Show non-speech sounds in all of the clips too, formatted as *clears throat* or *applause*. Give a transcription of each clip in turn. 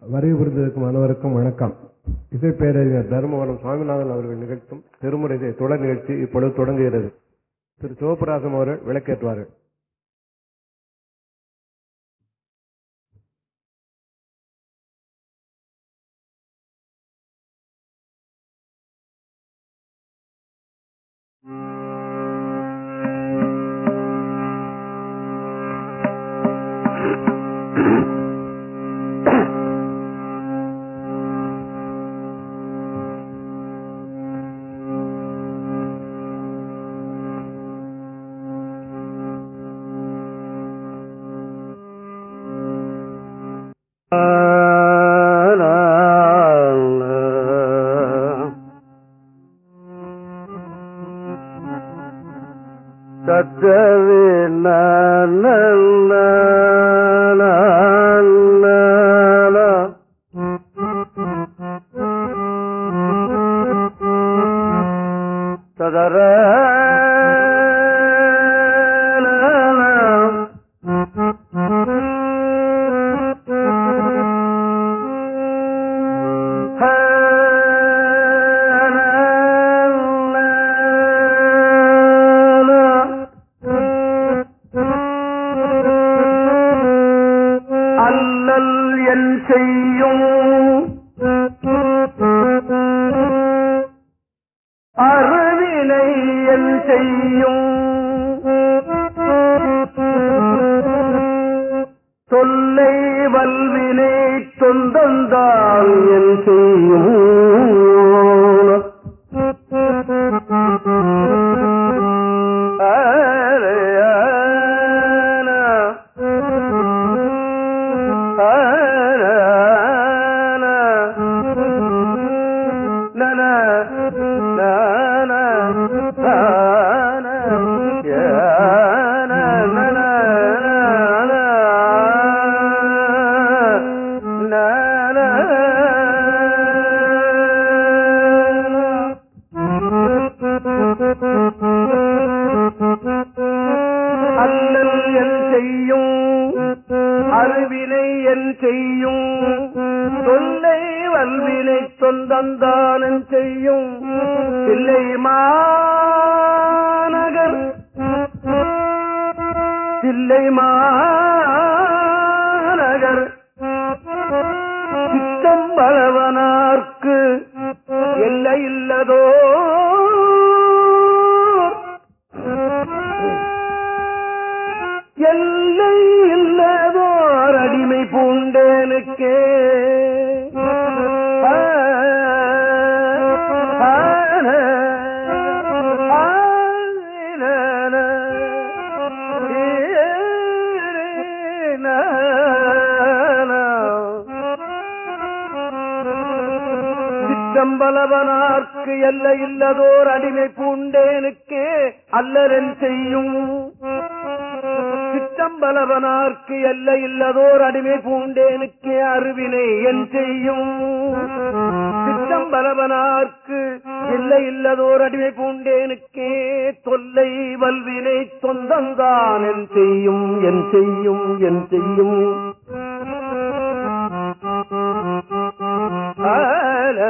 வரைவு புரிந்ததற்கும் அனைவருக்கும் வணக்கம். இசை பேரறிஞர் தர்மவரம் சுவாமிநாதன் அவர்கள் நிகழ்த்தும் திருமுறை தொடர் நிகழ்ச்சி இப்பொழுது தொடங்குகிறது. திரு சிவபிராசம் அவர்கள் விளக்கேற்றுவார்கள். எல்லை இல்லதோர் அடிமை பூண்டேனுக்கே அல்லரன் செய்யும். சிற்றம்பலவனார்க்கு எல்லை இல்லதோர் அடிமை பூண்டேனுக்கே அருவினை என் செய்யும். சிற்றம்பலவனார்க்கு எல்லை இல்லதோர் அடிமை பூண்டேனுக்கே தொல்லை வல்வினை சொந்தந்தான் என் செய்யும் என் செய்யும் என் செய்யும். ஆல,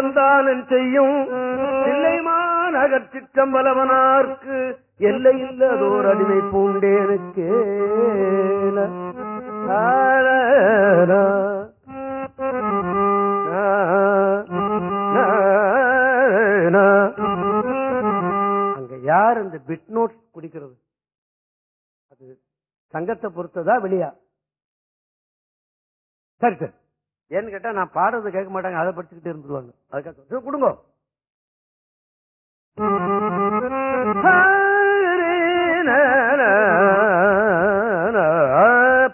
வல்வினை சொந்தந்தானன் செய்யும். தில்லைமான் அகற்றிற்றம்பலவனார்க்கு எல்லை இல்லதோர் அடிமை பூண்டேனுக்கே. அங்க யார் இந்த பிட் நோட்ஸ் குடிக்கிறது? அது சங்கத்தை பொறுத்ததா வெளியா? சரி சரி. ஏன்னு கேட்டா நான் பாடுறது கேட்க மாட்டாங்க அதை படிச்சுக்கிட்டு இருந்துருவாங்க. அதுக்காக கொடுங்க.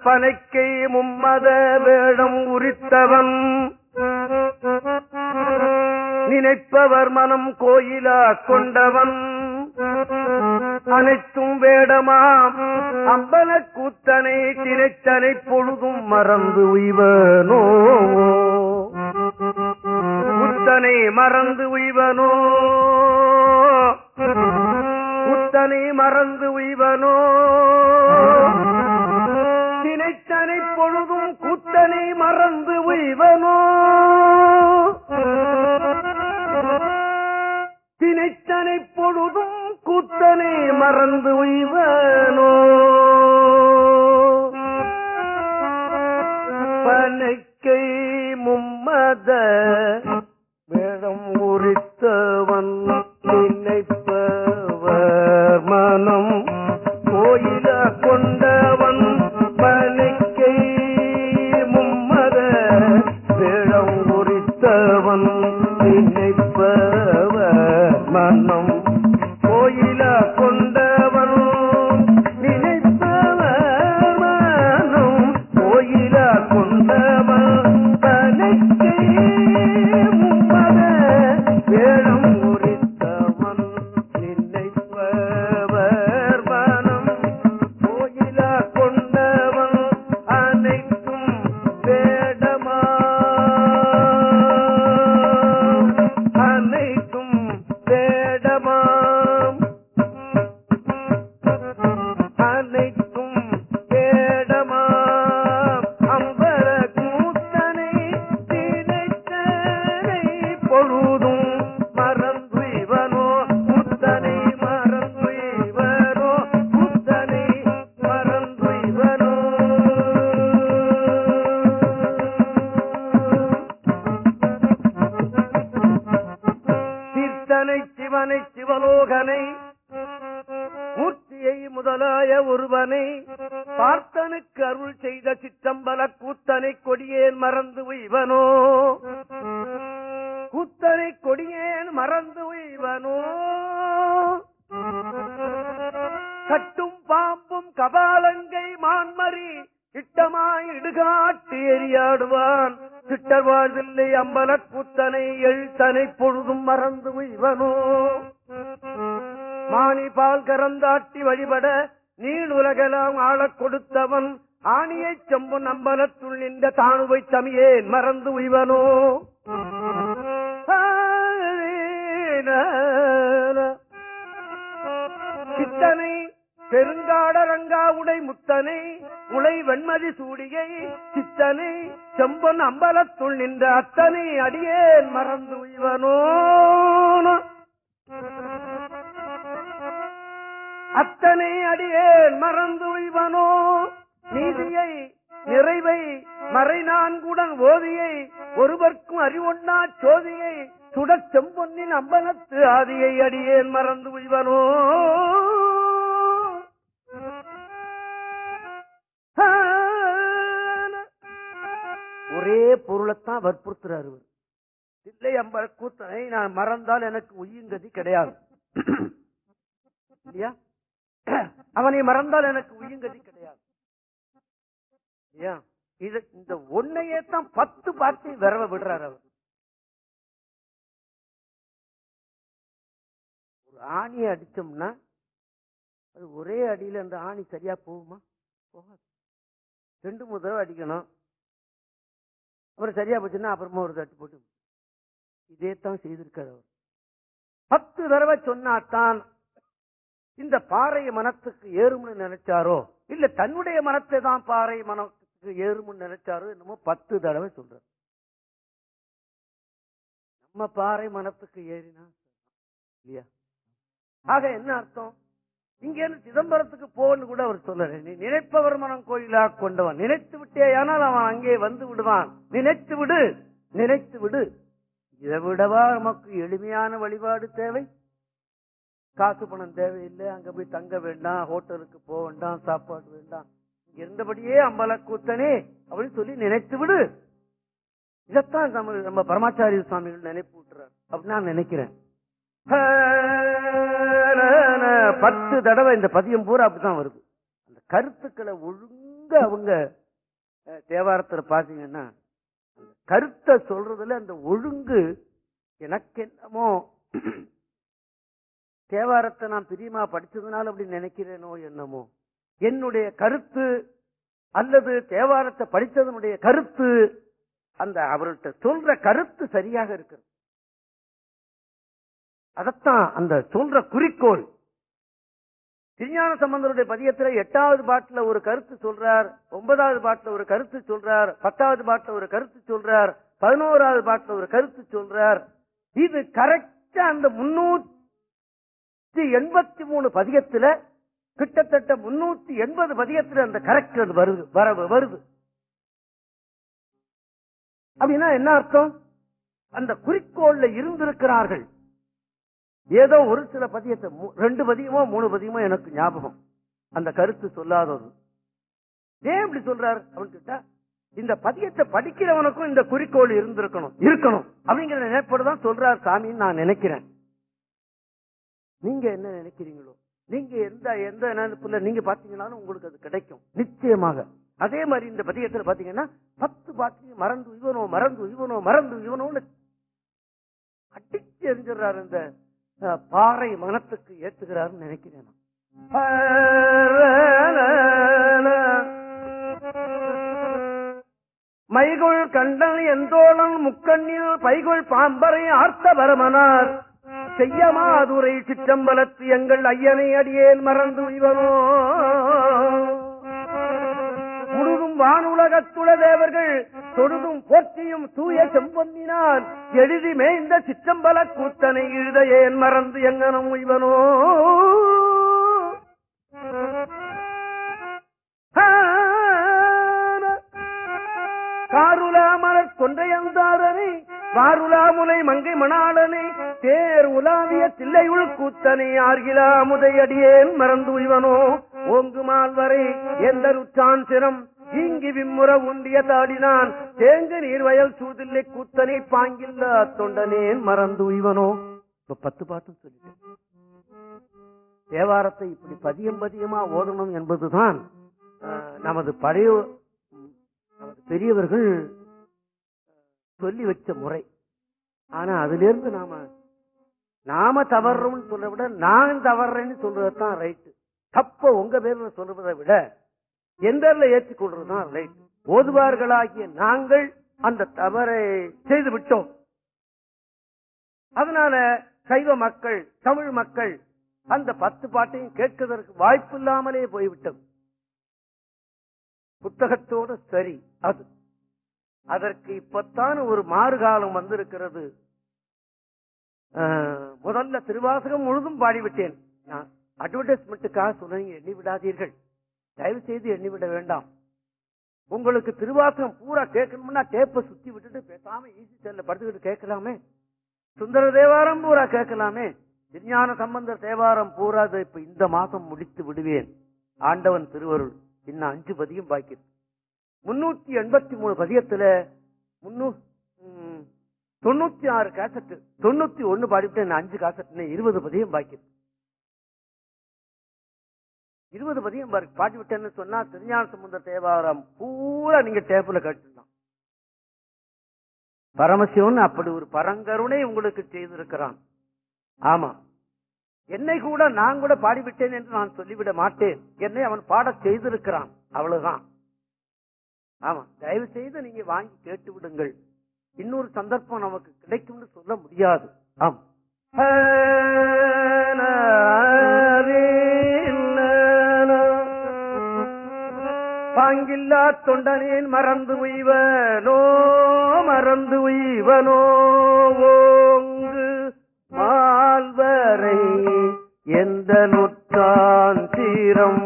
பனைக்கை மும்மத வேடம் உரித்தவன். நினைப்பவர் மனம் கோயிலா கொண்டவன். அனைத்தும் வேடமாம். அம்பல கூத்தனை திரைத்தனை பொழுதும் மறந்து உய்வனோ? குத்தனை மறந்து உய்வனோ? குத்தனை மறந்து உய்வனோ? தினைத்தனை பொழுதும் குத்தனை மறந்து உய்வனோ? கூத்தனை மறந்து உய்வனோ? பனைக்கை மும்மத வேடம் உரித்தவன் நினைப்பவர் மனம். நின்ற தமியேன் மறந்து உய்வனோ? சித்தனை பெருங்காடரங்கா உடை முத்தனை உலை வெண்மதி சூடியை சித்தனை செம்பன் அம்பலத்துள் நின்ற அத்தனை அடியேன் மறந்து உய்வனோ? அத்தனை அடியேன் மறந்து உய்வனோ? நீதியை நிறைவை மறை நான்குடன் ஓதியை ஒருவர்க்கும் அறிவொன்னா சோதியை சுடச் செம்பொன்னின் அம்பலத்து ஆதியை அடியேன் மறந்து உய்வனோ. ஒரே பொருளைத்தான் வற்புறுத்துறாரு இல்லை அம்பல கூத்தனை நான் மறந்தால் எனக்கு உய்யுங்கதி கிடையாது. *clears throat* இல்லையா? *clears throat* அவனை மறந்தால் எனக்கு உய்யுங்கதி கிடையாது. இது இந்த ஒன்னையே தான் பத்து பார்த்து விரவ விடுறாரு அவர். ஒரு ஆணியை அடிச்சோம்னா அது ஒரே அடியில அந்த ஆணி சரியா போகுமா? போகாது. ரெண்டு மூணு தடவை அடிக்கணும். அப்புறம் சரியா போச்சுன்னா அப்புறமா ஒரு தட்டு போட்டு இதே தான் செய்திருக்காரு அவர். பத்து தடவை சொன்னாத்தான் இந்த பாறை மனத்துக்கு ஏறும்னு நினைச்சாரோ? இல்ல தன்னுடைய மனத்தை தான் பாறை மனம் ஏறுமுன்னு நினைச்சாரோ என்னமோ பத்து தடவை சொல்றார். நம்ம பாறை மனத்துக்கு ஏறினா இல்லையா? ஆக என்ன அர்த்தம்? இங்க இருந்து சிதம்பரத்துக்கு போன்னு கூட அவர் சொல்லல. நீ நினைப்பவர் மனம் கோயிலா கொண்டவன். நினைத்து விட்டே ஆனால் அவன் அங்கே வந்து விடுவான். நினைத்து விடு நினைத்து விடு. இதை விடவா நமக்கு எளிமையான வழிபாடு தேவை? காசு பணம் தேவையில்லை. அங்க போய் தங்க வேண்டாம். ஹோட்டலுக்கு போக வேண்டாம். சாப்பாடு வேண்டாம். இருந்தபடியே அம்பல கூத்தனே அப்படின்னு சொல்லி நினைத்து விடு. இதத்தான் நம்ம நம்ம பரமாச்சாரிய சுவாமிகள் நினைப்பூட்டுறார் அப்படின்னு நான் நினைக்கிறேன். பத்து தடவை இந்த பதியம் பூரா அப்படிதான் வருது. அந்த கருத்துக்களை ஒழுங்க அவங்க தேவாரத்துல பாத்தீங்கன்னா அந்த கருத்தை சொல்றதுல அந்த ஒழுங்கு எனக்கு என்னமோ தேவாரத்தை நான் பிரியமா படிச்சதுனால அப்படி நினைக்கிறேனோ என்னமோ என்னுடைய கருத்து அல்லது தேவாரத்தை படித்ததனுடைய கருத்து அந்த அவர்கிட்ட சொல்ற கருத்து சரியாக இருக்கிறது. அதத்தான் அந்த சொல்ற குறிக்கோள். திருஞான சம்பந்தருடைய பதியத்துல எட்டாவது பாட்டுல ஒரு கருத்து சொல்றார் ஒன்பதாவது பாட்டுல ஒரு கருத்து சொல்றார் பத்தாவது பாட்டுல ஒரு கருத்து சொல்றார் பதினோராவது பாட்டுல ஒரு கருத்து சொல்றார். இது கரெக்டா அந்த முன்னூத்தி எண்பத்தி மூணு பதியத்தில் கிட்டத்தட்ட முன்னூத்தி எண்பது பதியத்தில் அந்த கரெக்ட் அது வருது வரவு வருது. அப்படின்னா என்ன அர்த்தம்? அந்த குறிக்கோள்ல இருந்திருக்கிறார்கள். ஏதோ ஒரு சில பதியத்தை ரெண்டு பதியமோ மூணு பதியமோ எனக்கு ஞாபகம். அந்த கருத்து சொல்லாதது. ஏன் இப்படி சொல்றாரு? அப்படின்னு கேட்டா இந்த பதியத்தை படிக்கிறவனுக்கும் இந்த குறிக்கோள் இருந்திருக்கணும் இருக்கணும். அப்படிங்கிற நினைப்போடு தான் சொல்றார் சாமின்னு நான் நினைக்கிறேன். நீங்க என்ன நினைக்கிறீங்களோ? நீங்க எந்த எந்த நினைப்புல நீங்க பாத்தீங்கன்னாலும் உங்களுக்கு அது கிடைக்கும். நிச்சயமாக. அதே மாதிரி இந்த பதியத்துல பாத்தீங்கன்னா பத்து பாட்டையும் மறந்து இவனோ மறந்து இவனோ மறந்து இவனோன்னு அடிச்சு எரிஞ்சிடுறாரு இந்த பாறை மனத்துக்கு ஏத்துகிறாருன்னு நினைக்கிறேன் நான். மைகொள் கண்டன் எந்தோளன் முக்கண்ணில் பைகொள் பாம்பரை ஆர்த்த பரமனார் செய்யமாதுரை சிற்றம்பலத்து எங்கள் ஐயனை அடியேன் மறந்து இவனோ முழுதும் வானுலகத்துள தேவர்கள் தொழுதும் போற்றியும் தூய செம்பொன்னினால் எழுதி மேய்ந்த சிற்றம்பல கூத்தனை எழுத ஏன் மறந்து எங்கனும் இவனோ காருலாமலர் கொன்றையந்தாரனை வாருலா மங்கை மணாளனை தேர் உலாவிய தில்லையுள் கூத்தனை ஆர்கிலா முதையடியேன் மறந்து உய்வனோ? ஓங்குமால் வரை எந்த ருச்சான் சிரம்? விம்முற உண்டிய தாடினான். தேங்கு நீர்வயல் சூதில்லை கூத்தனை பாங்கில்லா தொண்டனேன் மறந்து உய்வனோ? இப்ப பத்து பாட்டும் சொல்லிட்டேன். தேவாரத்தை இப்படி பதியம் பதியமா ஓதணும் என்பதுதான் நமது பழைய நமது பெரியவர்கள் சொல்லி வச்ச முறை. ஆனா அதுல இருந்து நாம நாம தவறுறோம்னு சொல்ற விட நான் தவறுறேன்னு சொல்றதுதான் ரைட்டு தப்ப உங்க பேர்ல சொல்றதை விட எந்தர்ல ஏற்றுக்கொள்றதுதான் ரைட் ஓதுவார்களாகிய நாங்கள் அந்த தவறை செய்து விட்டோம். அதனால சைவ மக்கள் தமிழ் மக்கள் அந்த பத்து பாட்டையும் கேட்கதற்கு வாய்ப்பு இல்லாமலே போய்விட்டது. புத்தகத்தோடு சரி அது. அதற்கு இப்பத்தான் ஒரு மாறுகாலம் வந்திருக்கிறது. ஆஹ் முதல்ல திருவாசகம் முழுதும் பாடிவிட்டேன். நான் அட்வர்டைஸ்மெண்ட்டுக்காக சொல்றீங்க எண்ணி விடாதீர்கள். தயவு செய்து எண்ணி விட வேண்டாம். உங்களுக்கு திருவாசகம் பூரா கேட்கணும்னா டேப்பை சுத்தி விட்டுட்டு பேசாம ஈசி செல்ல படுத்துக்கிட்டு கேட்கலாமே? சுந்தர தேவாரம் பூரா கேட்கலாமே? விஞ்ஞான சம்பந்த தேவாரம் பூரா இப்ப இந்த மாசம் முடித்து விடுவேன். ஆண்டவன் திருவருள். இன்னும் அஞ்சு பதியம் பாக்கி முன்னூத்தி எண்பத்தி மூணு பதியத்துல முன்னூ தொண்ணூத்தி ஆறு கேசட்டு தொண்ணூத்தி ஒன்னு பாடிவிட்டு அஞ்சு காசட்டு இருபது பதியம் பாக்கி. இருபது பதியம் பாரு- பாடி விட்டேன்னு சொன்னா திருஞான சம்பந்த தேவாரம் பூரா நீங்க டேபிள கேட்டுலாம் பரமசிவன் அப்படி ஒரு பரங்கருணை உங்களுக்கு செய்திருக்கிறான். ஆமா. என்னை கூட நான் கூட பாடிவிட்டேன் என்று நான் சொல்லிவிட மாட்டேன். என்னை அவன் பாட செய்திருக்கிறான். அவ்வளவுதான். ஆமா. தயவு செய்து நீங்க வாங்கி கேட்டு விடுங்கள் இன்னொரு சந்தர்ப்பம் நமக்கு கிடைக்கும்னு சொல்ல முடியாது. ஆம். பாங்கில்லா தொண்டனேன் மறந்து உய்வனோ மறந்து உய்வனோ ஓங்கு மால்வரை எந்த நுற்றான் சீரம்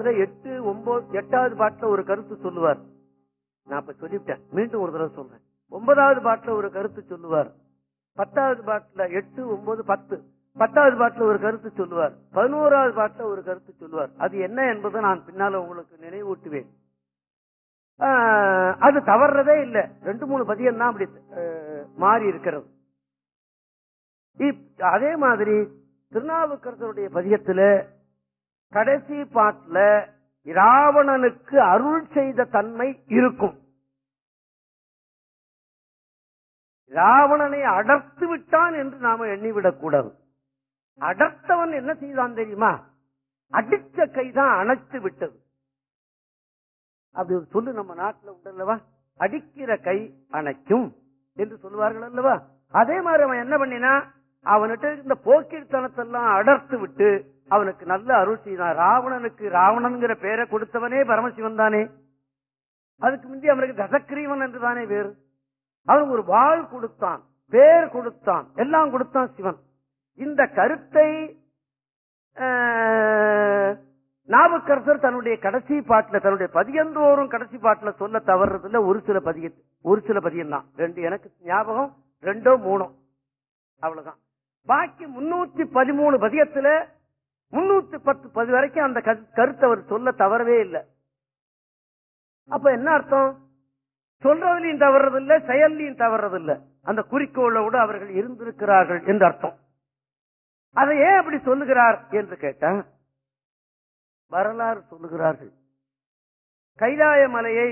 தேவாரத்துல எட்டு ஒன்பது எட்டாவது பாட்டுல ஒரு கருத்து சொல்லுவார். நான் இப்ப சொல்லிவிட்டேன். மீண்டும் ஒரு தடவை சொல்றேன். ஒன்பதாவது பாட்டுல ஒரு கருத்து சொல்லுவார். பத்தாவது பாட்டுல எட்டு ஒன்பது பத்து. பத்தாவது பாட்டுல ஒரு கருத்து சொல்லுவார். பதினோராவது பாட்டுல ஒரு கருத்து சொல்லுவார். அது என்ன என்பதை நான் பின்னால உங்களுக்கு நினைவூட்டுவேன். ஆஹ், அது தவறதே இல்லை. ரெண்டு மூணு பதியம் தான் அப்படி மாறி இருக்கிறது. அதே மாதிரி திருநாவுக்கரசருடைய பதியத்துல கடைசி பாட்டுல இராவணனுக்கு அருள் செய்த தன்மை இருக்கும். ராவணனை அடர்த்து விட்டான் என்று நாம எண்ணிவிடக் கூடாது அடர்த்தவன் என்ன செய்தான் தெரியுமா? அடிச்ச கைதான் அணைத்து விட்டது. அப்படி ஒரு சொல்லு நம்ம நாட்டுல உண்டல்லவா? அடிக்கிற கை அணைக்கும் என்று சொல்லுவார்கள் அல்லவா? அதே மாதிரி அவன் என்ன பண்ணினா அவன்கிட்ட இருந்த போக்கிர்த்தனத்தெல்லாம் அடர்த்து விட்டு அவனுக்கு நல்ல அருள் செய்தான். ராவணனுக்கு ராவணன்கிற பேரை கொடுத்தவனே பரமசிவன் தானே. அதுக்கு முந்தி அவனுக்கு தசக்கிரீவன் என்று தானே வேறு. அவன் ஒரு வாழ் கொடுத்தான் பேர் கொடுத்தான் எல்லாம் கொடுத்தான் சிவன். இந்த கருத்தை நாவுக்கரசர் தன்னுடைய கடைசி பாட்டுல தன்னுடைய பதியந்தோறும் கடைசி பாட்டுல சொல்ல தவறுறதுல ஒரு சில பதிய ஒரு சில பதியம் தான் ரெண்டு எனக்கு ஞாபகம் ரெண்டோ மூணோ. அவ்வளவுதான். பாக்கி முன்னூத்தி பதிமூணு பதியத்துல முன்னூத்தி பத்து பதி வரைக்கும் அந்த கருத்தை அவர் சொல்ல தவறவே இல்லை. அப்ப என்ன அர்த்தம்? சொல்றதுலயும் தவறதில்லை செயல்லையும் தவறதில்லை. அந்த குறிக்கோளோடு அவர்கள் இருந்திருக்கிறார்கள் என்று அர்த்தம். அதை ஏன் அப்படி சொல்லுகிறார் என்று கேட்டா வரலாறு சொல்லுகிறார்கள். கைலாய மலையை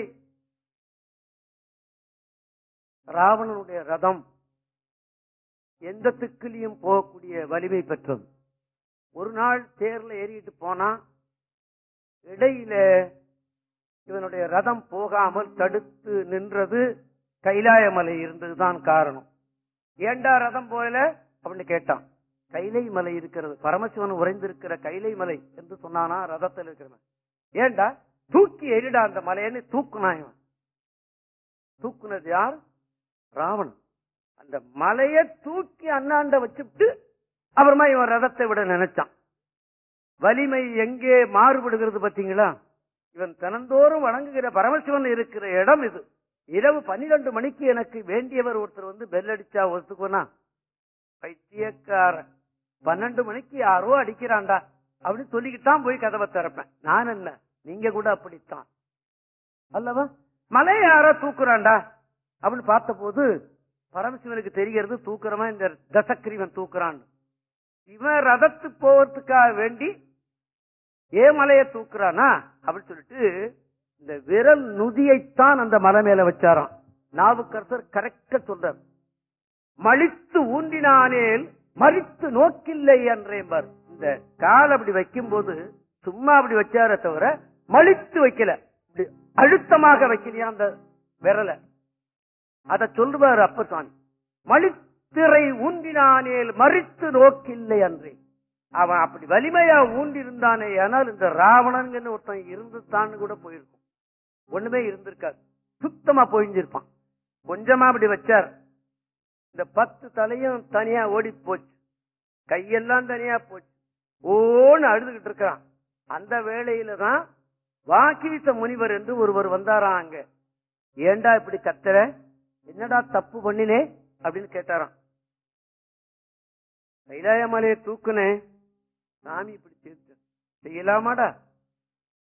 ராவணனுடைய ரதம் எந்த திக்கிலையும் போகக்கூடிய வலிமை பெற்றது ஒரு நாள் தேர்ல ஏறிட்டு போனா இடையில இவனுடைய ரதம் போகாமல் தடுத்து நின்றது கைலாய மலை இருந்ததுதான் காரணம். ஏண்டா ரதம் போயல அப்படின்னு கேட்டான். கைலை மலை இருக்கிறது. பரமசிவன் உறைந்திருக்கிற கைலை மலை என்று சொன்னானா ரதத்தில் இருக்கிறவன். ஏண்டா? தூக்கி எரிடா அந்த மலைன்னு தூக்குனா இவன். தூக்குனது யார்? ராவணன். அந்த மலையை தூக்கி அண்ணாண்ட வச்சுட்டு அப்புறமா இவன் ரதத்தை விட நினைச்சான். வலிமை எங்கே மாறுபடுகிறது பாத்தீங்களா இவன் தினந்தோறும் வணங்குகிற பரமசிவன் இருக்கிற இடம் இது. இரவு பன்னிரண்டு மணிக்கு எனக்கு வேண்டியவர் ஒருத்தர் வந்து பெல் அடிச்சா ஒத்துக்கோனா பைத்தியக்கார பன்னெண்டு மணிக்கு யாரோ அடிக்கிறான்டா அப்படின்னு சொல்லிக்கிட்டான் போய் கதவை திறப்பேன். நான் என்ன? நீங்க கூட அப்படித்தான். அல்லவா? மலை யாரோ தூக்குறான்டா அப்படின்னு பார்த்த போது பரமசிவனுக்கு தெரிகிறது தூக்குறமா இந்த தசக்கிரிவன் தூக்குறான் இவன் ரதத்து போவதுக்காக வேண்டி ஏ மலையை தூக்குறானா? அப்படின்னு சொல்லிட்டு இந்த விரல் நுதியைத்தான் அந்த மலை மேல வச்சாராம். நாவுக்கரசர் கரெக்டா சொல்றார். மலித்து ஊன்றினானேல் மறித்து நோக்கில்லை என்றேன் இந்த கால் அப்படி வைக்கும் போது சும்மா அப்படி வச்சார தவிர மலித்து வைக்கல. இப்படி அழுத்தமாக வைக்கலையா அந்த விரலை? அத சொல்லுவார் அப்பசாமி. மலித்திரை ஊன்றினானேல் மறித்து நோக்கில்லை அன்றே. அவன் அப்படி வலிமையா ஊண்டி இருந்தானே ஆனால் இந்த ராவணன் ஒருத்தன் இருந்துட்டான்னு கூட போயிருக்கும். ஒண்ணுமே இருந்திருக்காது. சுத்தமா பொழிஞ்சிருப்பான். கொஞ்சமா அப்படி வச்சார். இந்த பத்து தலையும் தனியா ஓடி போச்சு. கையெல்லாம் தனியா போச்சு. ஓன்னு அழுதுகிட்டு இருக்கான் அந்த வேளையில தான் வாக்கீச முனிவர் என்று ஒருவர் வந்தாராம் அங்க. ஏண்டா இப்படி கத்துற? என்னடா தப்பு பண்ணினே? அப்படின்னு கேட்டாராம். கைலாய மலையை தூக்குனேன் சாமி இப்படி செய்து செய்யலாமாடா?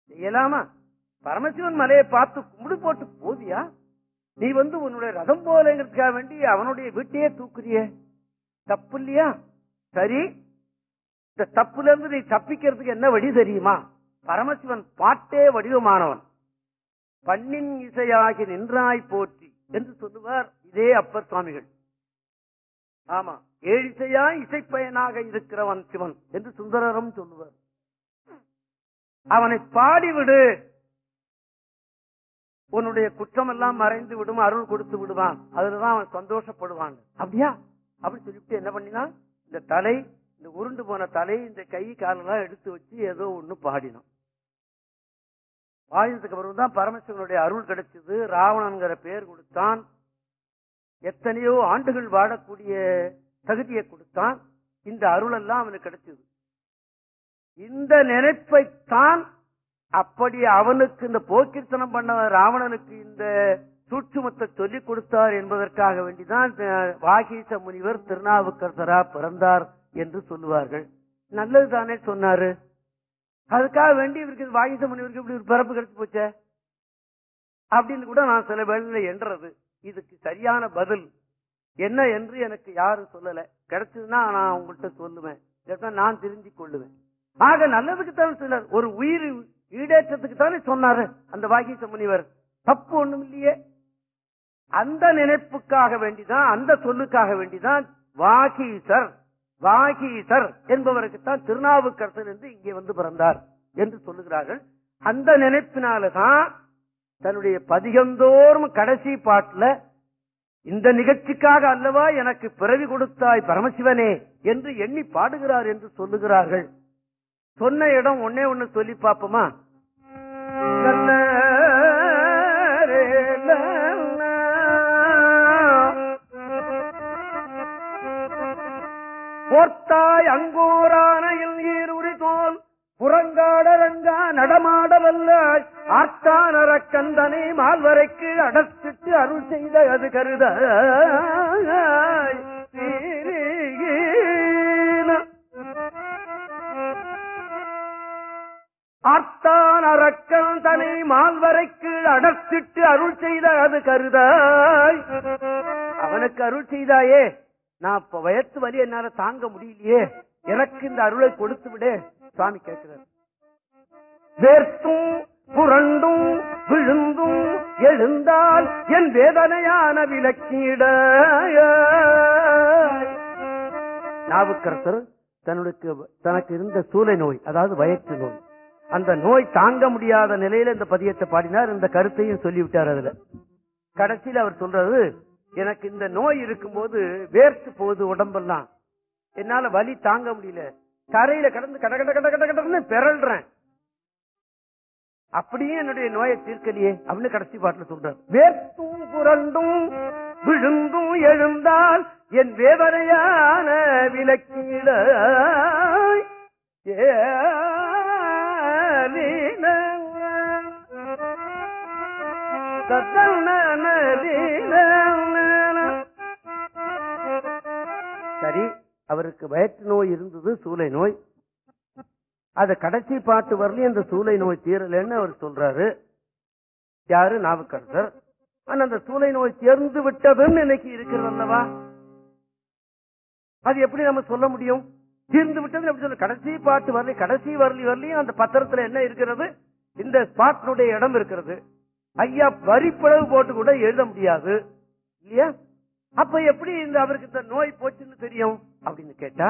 செய்யலாமா? பரமசிவன் மலையை பார்த்து கும்பிடு போட்டு போதியா? நீ வந்து உன்னுடைய ரதம் போலங்கிறதுக்காக வேண்டி அவனுடைய வீட்டையே தூக்குறியே தப்பு இல்லையா? சரி. இந்த தப்புல இருந்து நீ தப்பிக்கிறதுக்கு என்ன வழி தெரியுமா? பரமசிவன் பாட்டே வடிவமானவன். பண்ணின் இசையாகி நின்றாய் போற்றி. என்று சொல்லுவார் இதே அப்பர் சுவாமிகள். ஆமா ஏழிசையா இசைப்பயனாக இருக்கிறவன் சிவன் என்று சுந்தரரும் சொல்லுவார். அவனை பாடிவிடு. உன்னுடைய குற்றம் எல்லாம் மறைந்து விடும் அருள் கொடுத்து விடுவான். அதுலதான் அவன் சந்தோஷப்படுவான். அப்படியா? அப்படி சொல்லிட்டு என்ன பண்ணினா இந்த தலை இந்த உருண்டு போன தலை இந்த கை காலெல்லாம் எடுத்து வச்சு ஏதோ ஒண்ணு பாடினான். வாழ்ந்ததுக்கு பிறகு தான் பரமசிவனுடைய அருள் கிடைச்சது. ராவணன்கிற பெயர் கொடுத்தான். எத்தனையோ ஆண்டுகள் வாழக்கூடிய தகுதியை கொடுத்தான். இந்த அருள் எல்லாம் அவனுக்கு கிடைச்சது. இந்த நினைப்பைத்தான் அப்படி அவனுக்கு இந்த போக்கிர்த்தனம் பண்ண ராவணனுக்கு இந்த சூட்சுமத்தை சொல்லிக் கொடுத்தார் என்பதற்காக வேண்டிதான் வாகீச முனிவர் திருநாவுக்கரசரா பிறந்தார் என்று சொல்லுவார்கள். நல்லது தானே சொன்னாரு? அதுக்காக வேண்டி இவருக்கு இது வாகீச முனிவருக்கு இப்படி ஒரு பிறப்பு கிடைச்சு போச்சே? அப்படின்னு கூட நான் சில வேளையில என்றது. இதுக்கு சரியான பதில். என்ன என்று எனக்கு யாரும் சொல்லல. கிடைச்சதுன்னா நான் உங்கள்கிட்ட சொல்லுவேன். நான் தெரிஞ்சு கொள்ளுவேன். ஆக நல்லதுக்கு தானே சொன்னார் ஒரு உயிர் ஈடேற்றத்துக்கு தானே சொன்னாரு அந்த வாகிச முனிவர் தப்பு ஒண்ணும் இல்லையே. அந்த நினைப்புக்காக வேண்டிதான் அந்த சொல்லுக்காக வேண்டிதான் வாகீசர் வாகீசர் என்பவருக்குத்தான் திருநாவுக்கரசர் என்று இங்கே வந்து பிறந்தார் என்று சொல்லுகிறார்கள். அந்த நினைப்பினாலதான் தன்னுடைய பதிகந்தோறும் கடைசி பாட்டில் இந்த நிகழ்ச்சிக்காக அல்லவா எனக்கு பிறவி கொடுத்தாய் பரமசிவனே என்று எண்ணி பாடுகிறார் என்று சொல்லுகிறார்கள். சொன்ன இடம் ஒன்னே ஒன்னு சொல்லி பார்ப்போமா? போர்த்தாய் அங்கோரானையில் ஈருரி தோல் புறங்காடரங்கா நடமாடவல்ல வல்லாய் ஆர்த்தானர கந்தனை மால்வரைக்கு அடச்சிட்டு அருள் செய்த அது கருத ஆர்த்தான் அரக்கன் தனி மால்வரைக்கு அடச்சிட்டு அருள் செய்த அது கருதாய். அவனுக்கு அருள் செய்தாயே. நான் இப்ப வயத்து வலி என்னால தாங்க முடியலையே. எனக்கு இந்த அருளை கொடுத்து விடு சுவாமி கேட்கிறார். வேர்த்தும் புரண்டும் விழுந்தும் எழுந்தால் என் வேதனையான விளக்கீட நாவுக்கரசர் தன்னுடைய தனக்கு இருந்த சூளை நோய் அதாவது வயிற்று நோய் அந்த நோய் தாங்க முடியாத நிலையில இந்த பதியத்தை பாடினார் இந்த கருத்தையும் சொல்லிவிட்டார் அதுல. கடைசியில் அவர் சொல்றது எனக்கு இந்த நோய் இருக்கும்போது வேர்த்து போகுது உடம்பெல்லாம். என்னால வலி தாங்க முடியல. தரையில கடந்து கட கட கட கட கடன்னு பிறல்றேன். அப்படியே என்னுடைய நோயை தீர்க்கலையே அப்படின்னு கடைசி பாட்டுல சொல்றார். வேர்த்தும் புரண்டும் விழுந்தும் எழுந்தால் என் வேதனையான விலக்கீழ சரி அவருக்கு வயிற்று நோய் இருந்தது சூளை நோய். அத கடைசி பாட்டு வரலையும் அந்த சூளை நோய் தீரலன்னு அவர் சொல்றாரு. யாரு? நாவுக்கரசர். ஆனா அந்த சூளை நோய் தேர்ந்து விட்டதுன்னு இன்னைக்கு இருக்கிறது அல்லவா? அது எப்படி நம்ம சொல்ல முடியும்? தீர்ந்து விட்டது அப்படி சொல்ல கடைசி பாட்டு வரல கடைசி வரலி வரலையும் அந்த பத்திரத்துல என்ன இருக்கிறது? இந்த ஸ்பாட்டினுடைய இடம் இருக்கிறது. ஐயா வரிப்பளவு போட்டு கூட எழுத முடியாது. இல்லையா? அப்ப எப்படி இந்த அவருக்கு இந்த நோய் போச்சுன்னு தெரியும்? அப்படின்னு கேட்டா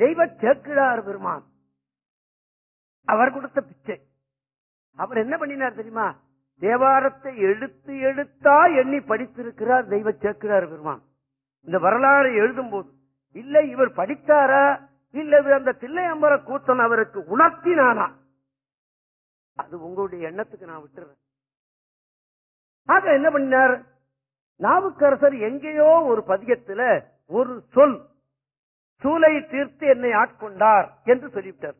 தெய்வ சேக்கிழார் பெருமான் அவர் கொடுத்த பிச்சை. அவர் என்ன பண்ணினார் தெரியுமா? தேவாரத்தை எழுத்து எழுத்தா எண்ணி படித்திருக்கிறார் தெய்வ சேக்கிழார் பெருமான். இந்த வரலாறு எழுதும் போது இல்லை இவர் படித்தாரா? இல்லது அந்த தில்லையம்பர கூத்தன் அவருக்கு உணர்த்தினானா? அது உங்களுடைய எண்ணத்துக்கு நான் விட்டுறேன். ஆக என்ன பண்ணினார்? நாவுக்கரசர் எங்கேயோ ஒரு பதிகத்துல ஒரு சொல் சூலை தீர்த்து என்னை ஆட்கொண்டார் என்று சொல்லிவிட்டார்.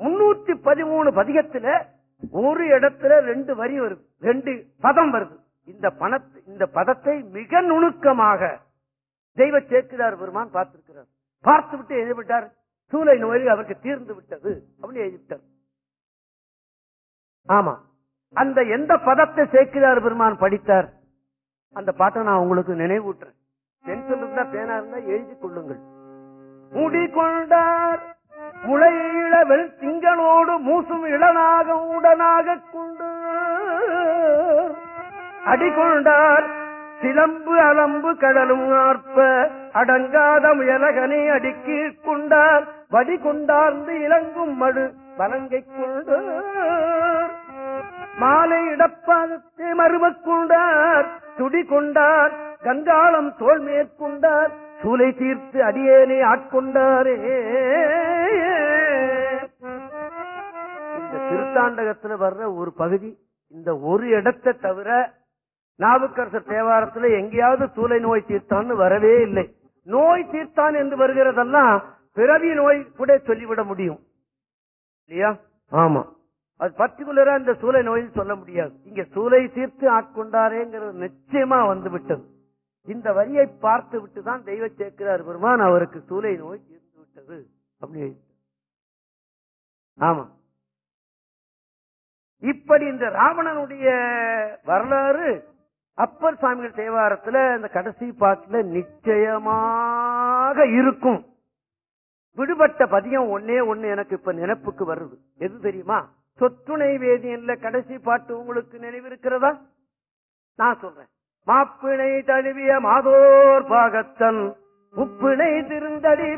முன்னூத்தி பதிமூணு பதிகத்துல ஒரு இடத்துல ரெண்டு வரி வருது ரெண்டு பதம் வருது. இந்த பணத்தை இந்த பதத்தை மிக நுணுக்கமாக தெய்வ சேக்கிரார் பெருமான் பார்த்திருக்கிறார். பார்த்து விட்டு எழுதிவிட்டார் சூலை நோய் அவருக்கு தீர்ந்து விட்டது அப்படின்னு எழுதிவிட்டார். ஆமா. அந்த எந்த பதத்தை சேக்கிரார் பெருமான் படித்தார்? அந்த பாட்டை நான் உங்களுக்கு நினைவூட்டுறேன். பென்சில் இருந்தா பேனா இருந்தா எழுதி கொள்ளுங்கள். முடிகொண்டார் முளை இளவல் திங்களோடு மூசும் இளனாக உடனாக கொண்டு. அடிகொண்டார் சிலம்பு அலம்பு கடலும் ஆர்ப்ப அடங்காத முயலகனை அடுக்கி கொண்டார். வடி கொண்டார்ந்து இலங்கும் மடு வலங்கை கொண்டு. மாலை இடப்பாதத்தை மறுவக்குண்டார் துடி கொண்டார் கங்காளம் தோல் மேற்கொண்டார் சூலை தீர்த்து அடியேனை ஆட்கொண்டாரே. இந்த திருத்தாண்டகத்துல வர்ற ஒரு பகுதி இந்த ஒரு இடத்தை தவிர நாவுக்கரசர் தேவாரத்துல எங்கேயாவது சூளை நோய் தீர்த்தான்னு வரவே இல்லை. நோய் தீர்த்தான் என்று வருகிறதெல்லாம் பிறவி நோய் கூட சொல்லிவிட முடியும். இல்லையா? ஆமா. அது பர்டிகுலரா இந்த சூளை நோயில் சொல்ல முடியாது. இங்க சூளை தீர்த்து ஆட்கொண்டாரேங்கிறது நிச்சயமா வந்து விட்டது இந்த வரியை பார்த்து விட்டுதான் தெய்வ சேர்க்கிறார் பெருமான் அவருக்கு சூளை நோய் தீர்ந்து விட்டது. அப்படின்னு ஆமா. இப்படி இந்த ராவணனுடைய வரலாறு அப்பர் சாமிகள் தேவாரத்துல இந்த கடைசி பாட்டுல நிச்சயமாக இருக்கும். விடுபட்ட பதியம் ஒன்னே ஒண்ணு எனக்கு இப்ப நினைப்புக்கு வருது. எது தெரியுமா? சொத்துணை வேதியன்ல கடைசி பாட்டு உங்களுக்கு நினைவிருக்கிறதா? நான் சொல்றேன். மாப்பிணை தழுவிய மாதோர் பாகத்தன் உப்பிணை திருந்தடி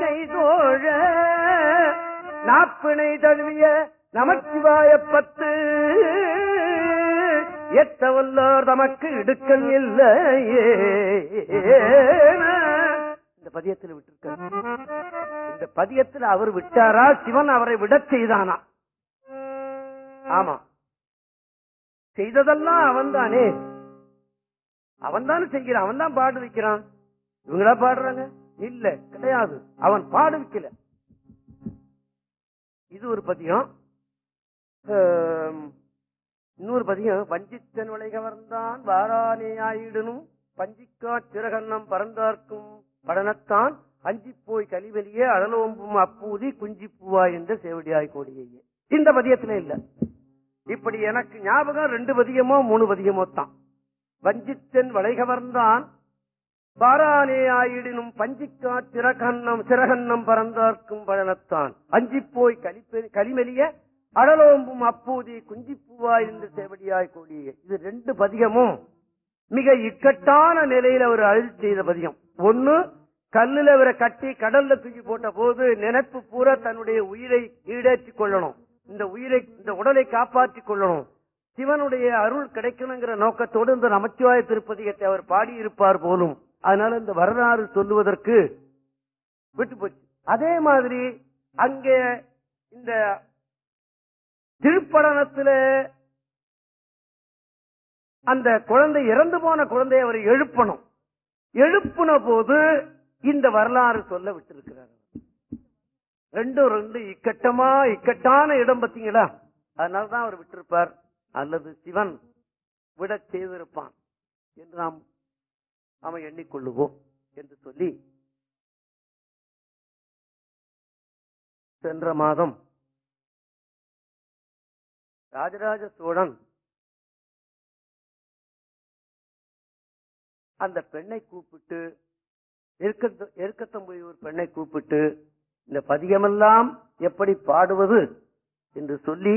கை தோழ நாப்பிணை தழுவிய நமச்சிவாய பத்து எத்த வல்லார் தமக்கு இடுக்கல் இல்லையே. இந்த பதியத்தில் விட்டிருக்க இந்த பதியத்தில் அவர் விட்டாரா? சிவன் அவரை விடச் செய்தானா? ஆமா. செய்ததெல்லாம் அவன் தானே அவன் தானே செய்கிறான். அவன் தான் பாடு வைக்கிறான். இவங்களா பாடுறாங்க? இல்ல கிடையாது. அவன் பாடு வைக்கல. இது ஒரு பதியம் இன்னொரு பதியம் வஞ்சித்தன் விளை கவர்ந்தான் வாரானே ஆயிடனும். பஞ்சிக்கா சிறகன்னம் பறந்தார்க்கும் படனத்தான். அஞ்சி போய் கலிவெளியே அழலோம்பும் அப்பூதி குஞ்சிப்பூவா என்ற சேவடியாய் கோடியே இந்த பதியத்துல இல்ல. இப்படி எனக்கு ஞாபகம் ரெண்டு பதியமோ மூணு பதியமோ தான். வஞ்சித்தன் வளைகவர்ந்தான். பாரானே ஆயிடினும் பஞ்சிக்கா சிறகன்னம் சிறகன்னம் பறந்தார்க்கும் பழனத்தான். அஞ்சி போய் களிமெலிய அடலோம்பும் அப்பூதி குஞ்சிப்பூவாய் என்று சேவடியாய் கூடிய. இது ரெண்டு பதிகமும். மிக இக்கட்டான நிலையில அவர் அழுதி செய்த பதிகம். ஒண்ணு கல்லுல அவரை கட்டி கடல்ல தூக்கி போட்ட போது நினைப்பு பூரா தன்னுடைய உயிரை ஈடேற்றிக் கொள்ளணும். இந்த உயிரை இந்த உடலை காப்பாற்றிக் கொள்ளணும். சிவனுடைய அருள் கிடைக்கணுங்கிற நோக்கத்தோடு இந்த நமச்சிவாய திருப்பதிகத்தை அவர் பாடியிருப்பார் போலும். அதனால இந்த வரலாறு சொல்லுவதற்கு விட்டு போச்சு. அதே மாதிரி அங்கே இந்த திருப்படனத்துல அந்த குழந்தை இறந்து போன குழந்தையை அவர் எழுப்பணும். எழுப்புன போது இந்த வரலாறு சொல்ல விட்டிருக்கிறார். ரெண்டும் ரெண்டு இக்கட்டமா இக்கட்டான இடம் பார்த்தீங்களா? அதனாலதான் அவர் விட்டிருப்பார். அல்லது சிவன் விட செய்திருப்பான் என்று நாம் அவன் எண்ணிக்கொள்ளுவோம் என்று சொல்லி சென்ற மாதம் ராஜராஜ சோழன் அந்த பெண்ணை கூப்பிட்டு எருக்கத்தம்புய் ஒரு பெண்ணை கூப்பிட்டு இந்த பதிகமெல்லாம் எப்படி பாடுவது என்று சொல்லி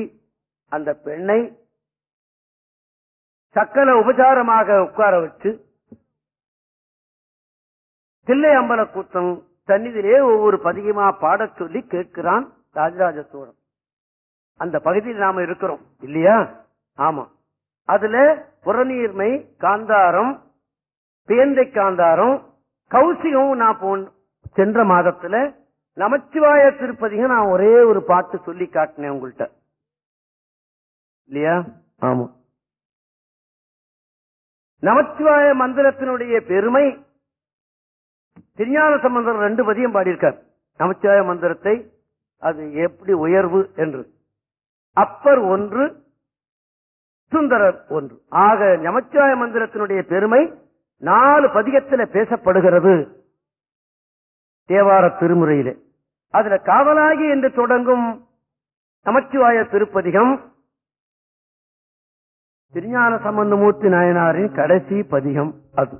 அந்த பெண்ணை சக்கல உபசாரமாக உட்கார வச்சு தில்லை அம்பல கூட்டம் தன்னிதிலே ஒவ்வொரு பதிகமா பாடச் சொல்லி கேட்கிறான் ராஜராஜ சோழன். அந்த பகுதியில் நாம இருக்கிறோம் இல்லையா? ஆமா. அதுல புறநீர்மை காந்தாரம் பேந்தை காந்தாரம் கௌசிகம் நான் போன் சென்ற மாதத்துல நமச்சிவாய திருப்பதிக நான் ஒரே ஒரு பாட்டு சொல்லி காட்டினேன் உங்கள்கிட்ட இல்லையா? ஆமா. நமச்சிவாய மந்திரத்தினுடைய பெருமை திருஞான சம்பந்தர் ரெண்டு பதியம் பாடியிருக்கார். நமச்சிவாய மந்திரத்தை அது எப்படி உயர்வு என்று. அப்பர் ஒன்று சுந்தரர் ஒன்று. ஆக நமச்சிவாய மந்திரத்தினுடைய பெருமை நாலு பதிகத்தில் பேசப்படுகிறது. தேவார திருமுறையிலே. அதுல காவலாகி என்று தொடங்கும் நமச்சிவாய திருப்பதிகம் திருஞான சம்பந்தமூர்த்தி நாயனாரின் கடைசி பதிகம் அது.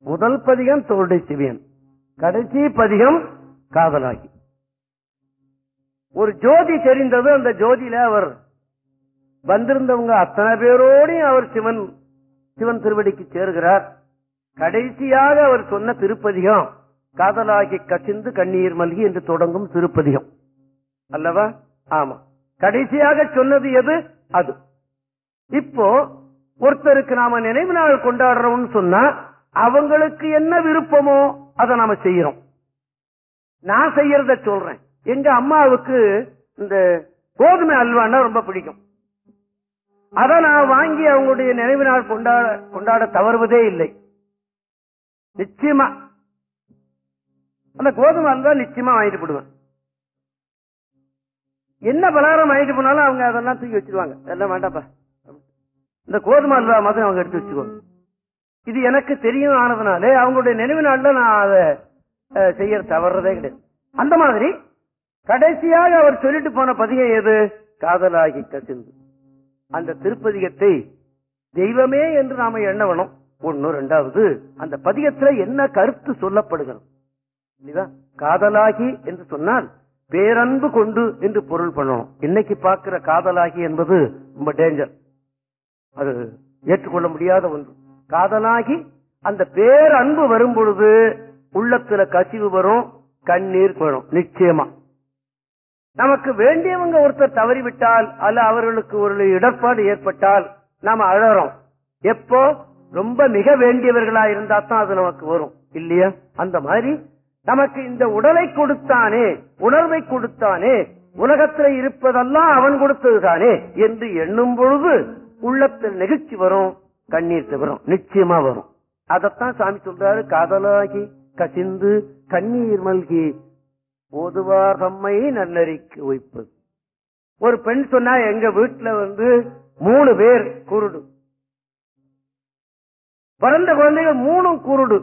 முதல் பதிகம் தோல்டை சிவியன் கடைசி பதிகம் காதலாகி ஒரு ஜோதி தெரிந்தது அந்த ஜோதியில அவர் வந்திருந்தவங்க அத்தனை பேரோடையும் அவர் சிவன் சிவன் திருவடிக்கு சேருகிறார். கடைசியாக அவர் சொன்ன திருப்பதிகம் காதலாகி கசிந்து கண்ணீர் மல்கி என்று தொடங்கும் திருப்பதிகம். அல்லவா? ஆமா. கடைசியாக சொன்னது எது? அது. இப்போ ஒருத்தருக்கு நாம நினைவு நாள் கொண்டாடுறோம்னு சொன்னா அவங்களுக்கு என்ன விருப்பமோ அதை நாம செய்யறோம். நான் செய்யறத சொல்றேன். எங்க அம்மாவுக்கு இந்த கோதுமை அல்வான்னா ரொம்ப பிடிக்கும். அதை நான் வாங்கி அவங்களுடைய நினைவு நாள் கொண்டாட கொண்டாட தவறுவதே இல்லை. நிச்சயமா. அந்த கோதுமை அல்வா நிச்சயமா வாங்கிட்டு போடுவேன். என்ன பலகாரம் வாங்கிட்டு போனாலும் அவங்க அதெல்லாம் தூக்கி வச்சிருவாங்க. எல்லாம் வேண்டாப்பா. இந்த கோதுமை அல்வா மாதிரி அவங்க எடுத்து வச்சுக்கோங்க இது எனக்கு தெரியும் ஆனதுனாலே அவங்களுடைய நினைவு நாள்ல நான் அதை செய்ய தவறதே கிடையாது. அந்த மாதிரி கடைசியாக அவர் சொல்லிட்டு போன பதிகம் எது? காதலாகி கசிந்து. அந்த திருப்பதிகத்தை தெய்வமே என்று நாம எண்ண வேணும் ஒன்னு ரெண்டாவது அந்த பதிகத்துல என்ன கருத்து சொல்லப்படுகிறது? காதலாகி என்று சொன்னால் பேரன்பு கொண்டு என்று பொருள் பண்ணணும். இன்னைக்கு பார்க்கிற காதலாகி என்பது ரொம்ப டேஞ்சர் அது ஏற்றுக்கொள்ள முடியாத ஒன்று. காதலாகி அந்த பேரன்பு வரும் பொழுது உள்ளத்துல கசிவு வரும் கண்ணீர் வரும் நிச்சயமா. நமக்கு வேண்டியவங்க ஒருத்தர் தவறிவிட்டால் அல்ல அவர்களுக்கு ஒரு இடர்பாடு ஏற்பட்டால் நாம அழறோம். எப்போ? ரொம்ப மிக வேண்டியவர்களா இருந்தா தான் அது நமக்கு வரும். இல்லையா? அந்த மாதிரி நமக்கு இந்த உடலை கொடுத்தானே உணர்வை கொடுத்தானே உலகத்தில் இருப்பதெல்லாம் அவன் கொடுத்ததுதானே என்று எண்ணும் பொழுது உள்ளத்தில் நெகிழ்ச்சி வரும் கண்ணீர் வரும் நிச்சயமா வரும். அதத்தான் சாமி சொல்றாரு காதலாகி கசிந்து கண்ணீர் மல்கி போதுவார் தம்மை நல்லறிக்கு வைப்பது ஒரு பெண் சொன்னா எங்க வீட்டுல வந்து மூணு பேர் குருடு. பிறந்த குழந்தைகள் மூணும் குருடு.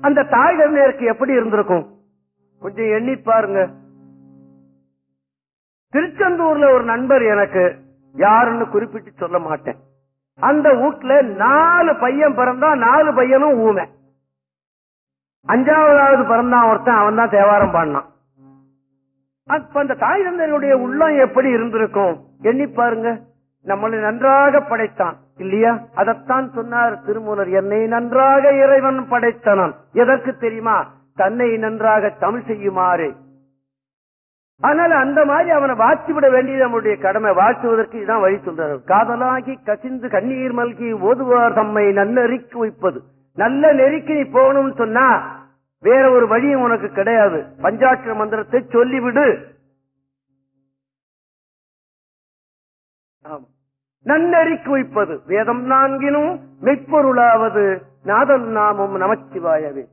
அந்த தாய் தந்தையருக்கு எப்படி இருந்திருக்கும்? கொஞ்சம் எண்ணி பாருங்க. திருச்செந்தூர்ல ஒரு நண்பர் எனக்கு யாருன்னு குறிப்பிட்டு சொல்ல மாட்டேன். அந்த வீட்டுல நாலு பையன் பிறந்தா நாலு பையனும் ஊமை. அஞ்சாவதாவது பிறந்தான் ஒருத்தன் அவன் தான் தேவாரம் பாடினான். அப்ப அந்த தாய் தந்தையருடைய உள்ளம் எப்படி இருந்திருக்கும்? எண்ணி பாருங்க. நம்மளை நன்றாக படைத்தான். இல்லையா? அதைத்தான் சொன்னார் திருமூலர். என்னை நன்றாக இறைவன் படைத்தனன். எதற்கு தெரியுமா? தன்னை நன்றாக தமிழ் செய்யுமாறு. ஆனால் அந்த மாதிரி அவனை வாழ்த்தி விட வேண்டியது நம்முடைய கடமை. வாழ்த்துவதற்கு இதுதான் வழி சொல்றார் காதலாகி கசிந்து கண்ணீர் மல்கி ஓதுவார் தம்மை நல்லெறிக்கு வைப்பது. நல்ல நெறிக்கு நீ போகணும்னு சொன்னா வேற ஒரு வழியும் உனக்கு கிடையாது. பஞ்சாட்சர மந்திரத்தை சொல்லிவிடு. நன்னறிக்கு வைப்பது. வேதம் நான்கினும் மெய்ப்பொருளாவது நாதல் நாமம் நமச்சிவாயவே.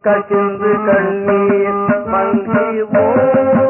கசிந்து கண்ணீர் மங்கி ஓ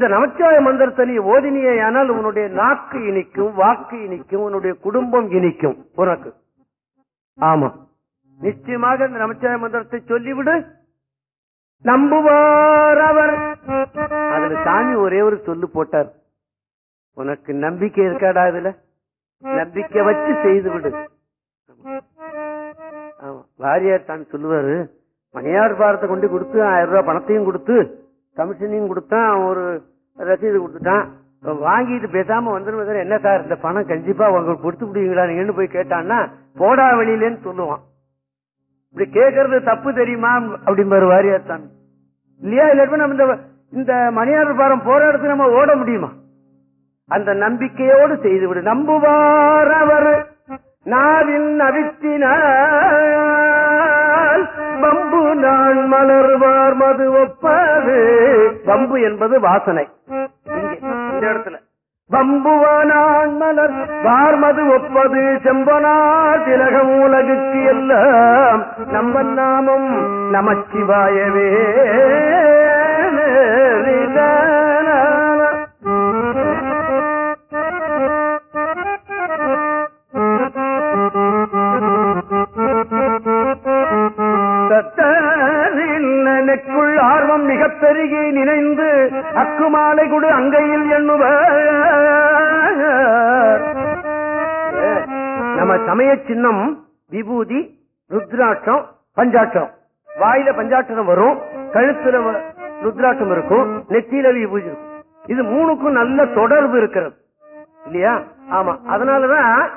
இந்த நமச்சிவாய மந்திரத்தை நீ ஓதினியே ஆனால் உன்னுடைய நாக்கு இனிக்கும் வாக்கு இனிக்கும் உன்னுடைய குடும்பம் இனிக்கும் உனக்கு. ஆமா. நிச்சயமாக இந்த நமச்சிவாய மந்திரத்தை சொல்லிவிடு. நம்புவார் அவர். அதுல சாமி ஒரே ஒரு சொல்லு போட்டார். உனக்கு நம்பிக்கை இருக்காடா இதுல? நம்பிக்கை வச்சு செய்து விடு வாரியார் சாமி சொல்லுவாரு மணியார் பாரத்தை கொண்டு கொடுத்து ஆயிரம் ரூபாய் பணத்தையும் கொடுத்து கமிஷனையும் கொடுத்தான் ஒரு ரசீது கொடுத்துட்டான். வாங்கிட்டு பேசாம வந்துடும் என்ன சார் இந்த பணம் கண்டிப்பா உங்களுக்கு கொடுத்து விடுவீங்களா? நீங்கன்னு போய் கேட்டான்னா போடா வெளியிலேன்னு சொல்லுவான். இப்படி கேட்கறது தப்பு தெரியுமா? அப்படிம்பாரு வாரியார் சாமி. இல்லையா இல்லாட்டி நம்ம இந்த இந்த மணியார் பாரம் போற நம்ம ஓட முடியுமா? அந்த நம்பிக்கையோடு செய்துவிடு. நம்புவார் அவர். நாவின் அவித்தினால் நான் மலர்வார் மது ஒப்பது. வம்பு என்பது வாசனை. இங்கே, இந்த இடத்துல. பம்புவானான் மலர் வார்மது ஒப்பது. செம்பனார் திலகம் உலகுக்கு எல்லாம் நம்ம நாமம் நமச்சிவாயவே. ஆர்வம் மிக பெருகி நினைந்து அக்குமாலை கொடு அங்கையில் எண்ணுவர். நம்ம சமய சின்னம் விபூதி ருத்ராட்சம் பஞ்சாட்சம். வாயில பஞ்சாட்சம் வரும் கழுத்துல ருத்ராட்சம் இருக்கும் நெத்தியில விபூதி இருக்கும். இது மூணுக்கும் நல்ல தொடர்பு இருக்கிறது. இல்லையா? ஆமா. அதனாலதான்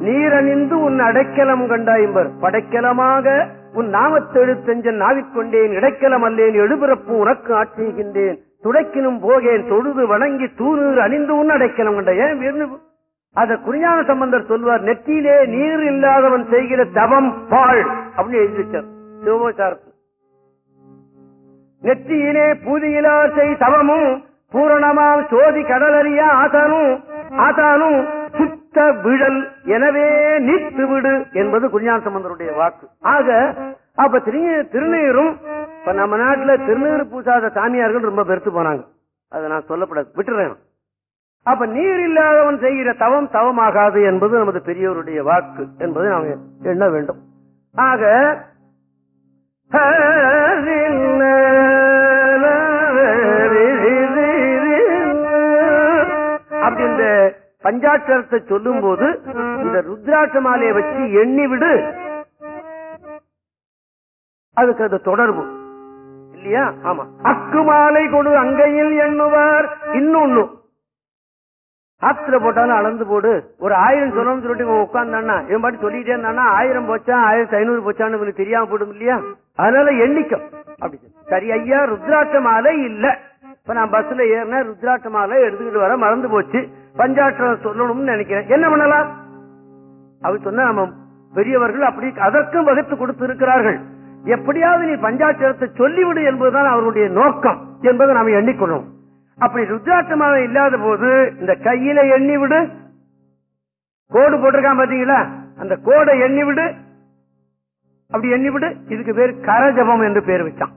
நீரணிந்து உன் அடைக்கலம் கண்டாயம்பர் படைக்கலமாக உன் நாமத்தெழுத்தெஞ்சன் நாவிக்கொண்டேன் இடைக்கலம் அல்லேன் எழுபிறப்பு உனக்கு ஆட்சிகின்றேன் துடைக்கினும் போகேன் தொழுது வணங்கி தூணூர் அணிந்து உன் அடைக்கலம் கண்ட ஏன் அத குறிஞான சம்பந்தர் சொல்வார் நெற்றியிலே நீர் இல்லாதவன் செய்கிற தவம் பாழ். அப்படின்னு எழுதி வச்சார் சிவபோசாரத்தில் நெற்றியிலே பூதியிலார் செய் தவமும் பூரணமாம் சோதி கடலறியா ஆசானும் ஆசானும் சுத்த விழல் எனவே நீத்து விடு என்பது குஞ்ஞான சம்பந்தருடைய வாக்கு. ஆக அப்ப திரு- திருநீரும் இப்ப நம்ம நாட்டுல திருநீர் பூசாத சாமியார்கள் ரொம்ப பெருத்து போனாங்க. அதை நான் சொல்லப்படாது விட்டுறேன். அப்ப நீர் இல்லாதவன் செய்கிற தவம் தவமாகாது என்பது நமது பெரியோருடைய வாக்கு என்பதை நாம் எண்ண வேண்டும். ஆக அப்படி இந்த பஞ்சாட்சரத்தை சொல்லும் போது இந்த ருத்ராட்ச மாலையை வச்சு எண்ணி விடு. அதுக்கு அது தொடர்பு. இல்லையா? ஆமா. அக்கு மாலை கொடு அங்கையில் எண்ணுவார். இன்னொன்னு. ஆத்துல போட்டாலும் அளந்து போடு. ஒரு ஆயிரம் சொல்லணும்னு சொல்லிட்டு உட்காந்தானா இவன் பாட்டு சொல்லிட்டே இருந்தானா ஆயிரம் போச்சா ஆயிரத்தி ஐநூறு போச்சான்னு இவனுக்கு தெரியாம போடும் இல்லையா? அதனால எண்ணிக்கும். அப்படி சரி ஐயா ருத்ராட்ச மாலை இல்ல. இப்ப நான் பஸ்ல ஏறின ருத்ராட்ச மாலை எடுத்துக்கிட்டு வர மறந்து போச்சு. பஞ்சாட்சம் சொல்லணும்னு நினைக்கிறேன். என்ன பண்ணலாம்? அவர் சொன்ன நம்ம பெரியவர்கள் அப்படி அதற்கும் வகுத்து கொடுத்திருக்கிறார்கள். எப்படியாவது நீ பஞ்சாட்சரத்தை சொல்லிவிடு என்பதுதான் அவருடைய நோக்கம் என்பதை நாம் எண்ணிக்கொள்ளும். அப்படி ருத்ராட்சமாக இல்லாத போது இந்த கையில எண்ணி விடு கோடு போட்டிருக்கான் பாத்தீங்களா? அந்த கோடை எண்ணி விடு அப்படி எண்ணி விடு இதுக்கு பேர் கரஜபம் என்று பேர் வச்சான்.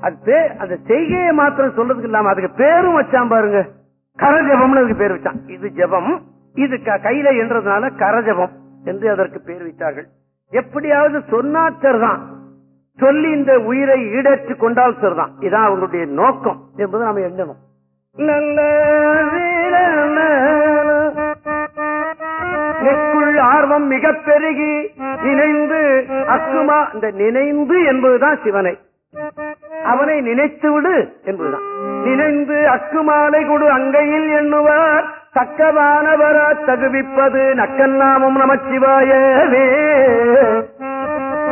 அது அந்த செய்கையை மாத்திரம் சொல்றதுக்கு இல்லாம அதுக்கு பேரும் வச்சான் பாருங்க. கரஜபம்னு அதுக்கு பேர் வச்சான். இது ஜெபம். இது கையில என்றதுனால கரஜபம் என்று அதற்கு பேர் வைத்தார்கள். எப்படியாவது சொன்னாச்சர் தான் சொல்லி இந்த உயிரை ஈடேற்றி கொண்டால் சரிதான். இதான் அவங்களுடைய நோக்கம் என்பதை நாம எண்ணணும். நல்ல நெக்குள் ஆர்வம் மிக பெருகி நினைந்து அக்குமா இந்த நினைந்து என்பதுதான் சிவனை. அவனை நினைத்து விடு என்பதுதான். நினைந்து அக்குமாலை கொடு அங்கையில் எண்ணுவார். தக்கவானவர தகுவிப்பது நக்கன்னாமும் நமச்சிவாயவே.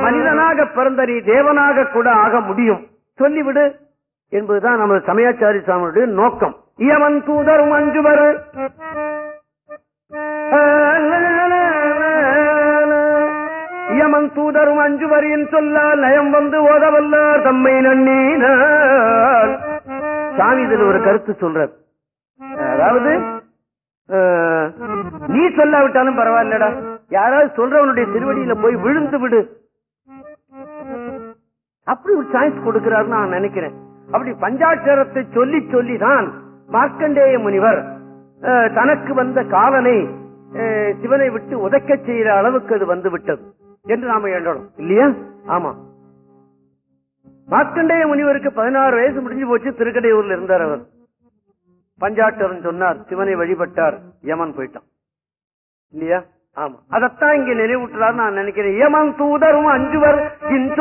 மனிதனாக பிறந்த நீ தேவனாக கூட ஆக முடியும். சொல்லிவிடு என்பதுதான் நமது சமயாச்சாரி சாமியுடைய நோக்கம். இயவன் தூதரும் அஞ்சுவர். இயமன் தூதரும் அஞ்சுவரின் சொல்லால் நயம் வந்து ஓதவல்லார் தம்மை நன்னீனார். சாமி இதில் ஒரு கருத்து சொல்ற அதாவது நீ சொல்லாவிட்டாலும் பரவாயில்லடா. யாராவது சொல்றவனுடைய திருவடியில போய் விழுந்து விடு. அப்படி ஒரு சாய்ஸ் கொடுக்கிறாருன்னு நான் நினைக்கிறேன். அப்படி பஞ்சாட்சரத்தை சொல்லி சொல்லிதான் மார்க்கண்டேய முனிவர் தனக்கு வந்த காலனை சிவனை விட்டு உதைக்கச் செய்கிற அளவுக்கு அது வந்து விட்டது. என்று நாம எண்ணணும் இல்லையா? ஆமா. மார்க்கண்டேய முனிவருக்கு பதினாறு வயசு முடிஞ்சு போச்சு திருக்கடையூர்ல இருந்தார் அவர். பஞ்சாட்டரன் சொன்னார் சிவனை வழிபட்டார் யமன் போயிட்டான். இல்லையா? ஆமா. அதத்தான் இங்க நினைவூட்டுறார் நான் நினைக்கிறேன். யமன் தூதரும் அஞ்சுவர் இன்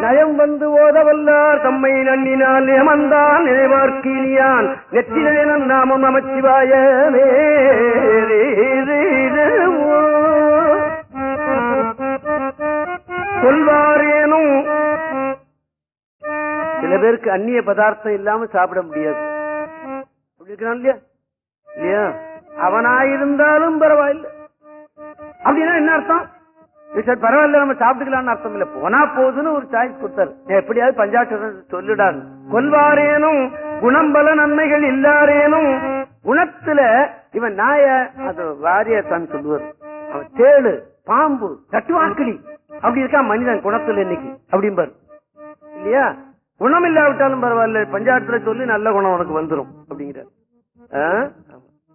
நயம் வந்து ஓதவல்லார் தம்மை நன்னினால் யமந்தான் நினைவார்க்கினியான். நெற்றிலேனன் நாமம் நமச்சிவாயவே சொல்வாரேனும். சில பேருக்கு அந்நிய பதார்த்தம் இல்லாம சாப்பிட முடியாது. அப்படி இருக்கிறான் இல்லையா? இல்லையா? அவனாயிருந்தாலும் பரவாயில்ல. அப்படின்னா என்ன அர்த்தம்? பரவாயில்ல நம்ம சாப்பிட்டுக்கலாம்னு அர்த்தம் இல்ல. போனா போதுன்னு ஒரு சாய்ஸ் கொடுத்தாரு. எப்படியாவது பஞ்சாட்சரம் சொல்லிடாரு. கொல்வாரேனும் குணம்பல நன்மைகள் இல்லாரேனும் குணத்துல இவன் நாய அது வாரிய தான் சொல்லுவார். அவன் தேடு பாம்பு தட்டுவாக்கிளி அப்படி இருக்கா? மனிதன் குணத்துல இன்னைக்கு. அப்படிம்பாரு இல்லையா? குணம் இல்லாவிட்டாலும் பரவாயில்ல. பஞ்சாயத்துல சொல்லி நல்ல குணம் உனக்கு வந்துரும். அப்படிங்கிறார்.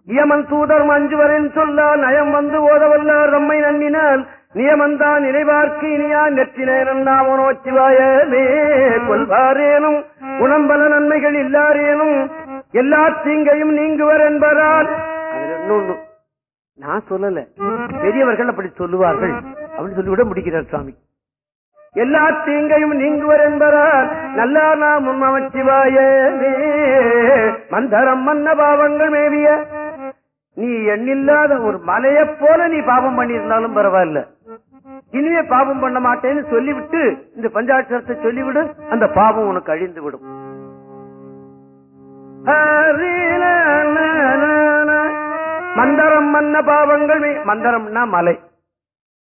இயமன் தூதர் மஞ்சுவரின் சொல்லால் நயம் வந்து ஓதவல்லார் நம்மை நன்னினால். நியமந்தான் நினைவார்க்கு இனியா நெற்றினேனும் நாமோ கொள்வாரேனும். குணம்பல நன்மைகள் இல்லாரேனும். எல்லா தீங்கையும் நீங்குவர் என்பதால். நான் சொல்லல. பெரியவர்கள் அப்படி சொல்லுவார்கள். அப்படின்னு சொல்லிவிட முடிக்கிறார் சுவாமி. எல்லா தீங்கையும் நீங்குவர் என்பதால் நல்லா நாமும் அமைச்சிவாயே மந்தரம் மன்ன பாவங்கள் மேவிய. நீ எண்ணில்லாத ஒரு மலையை போல நீ பாவம் பண்ணியிருந்தாலும் பரவாயில்ல. இனிமே பாவம் பண்ண மாட்டேன்னு சொல்லிவிட்டு இந்த பஞ்சாட்சரத்தை சொல்லிவிடு அந்த பாவம் உனக்கு அழிந்து விடும் மந்தரம் மன்ன பாவங்கள் மந்தரம்னா மலை.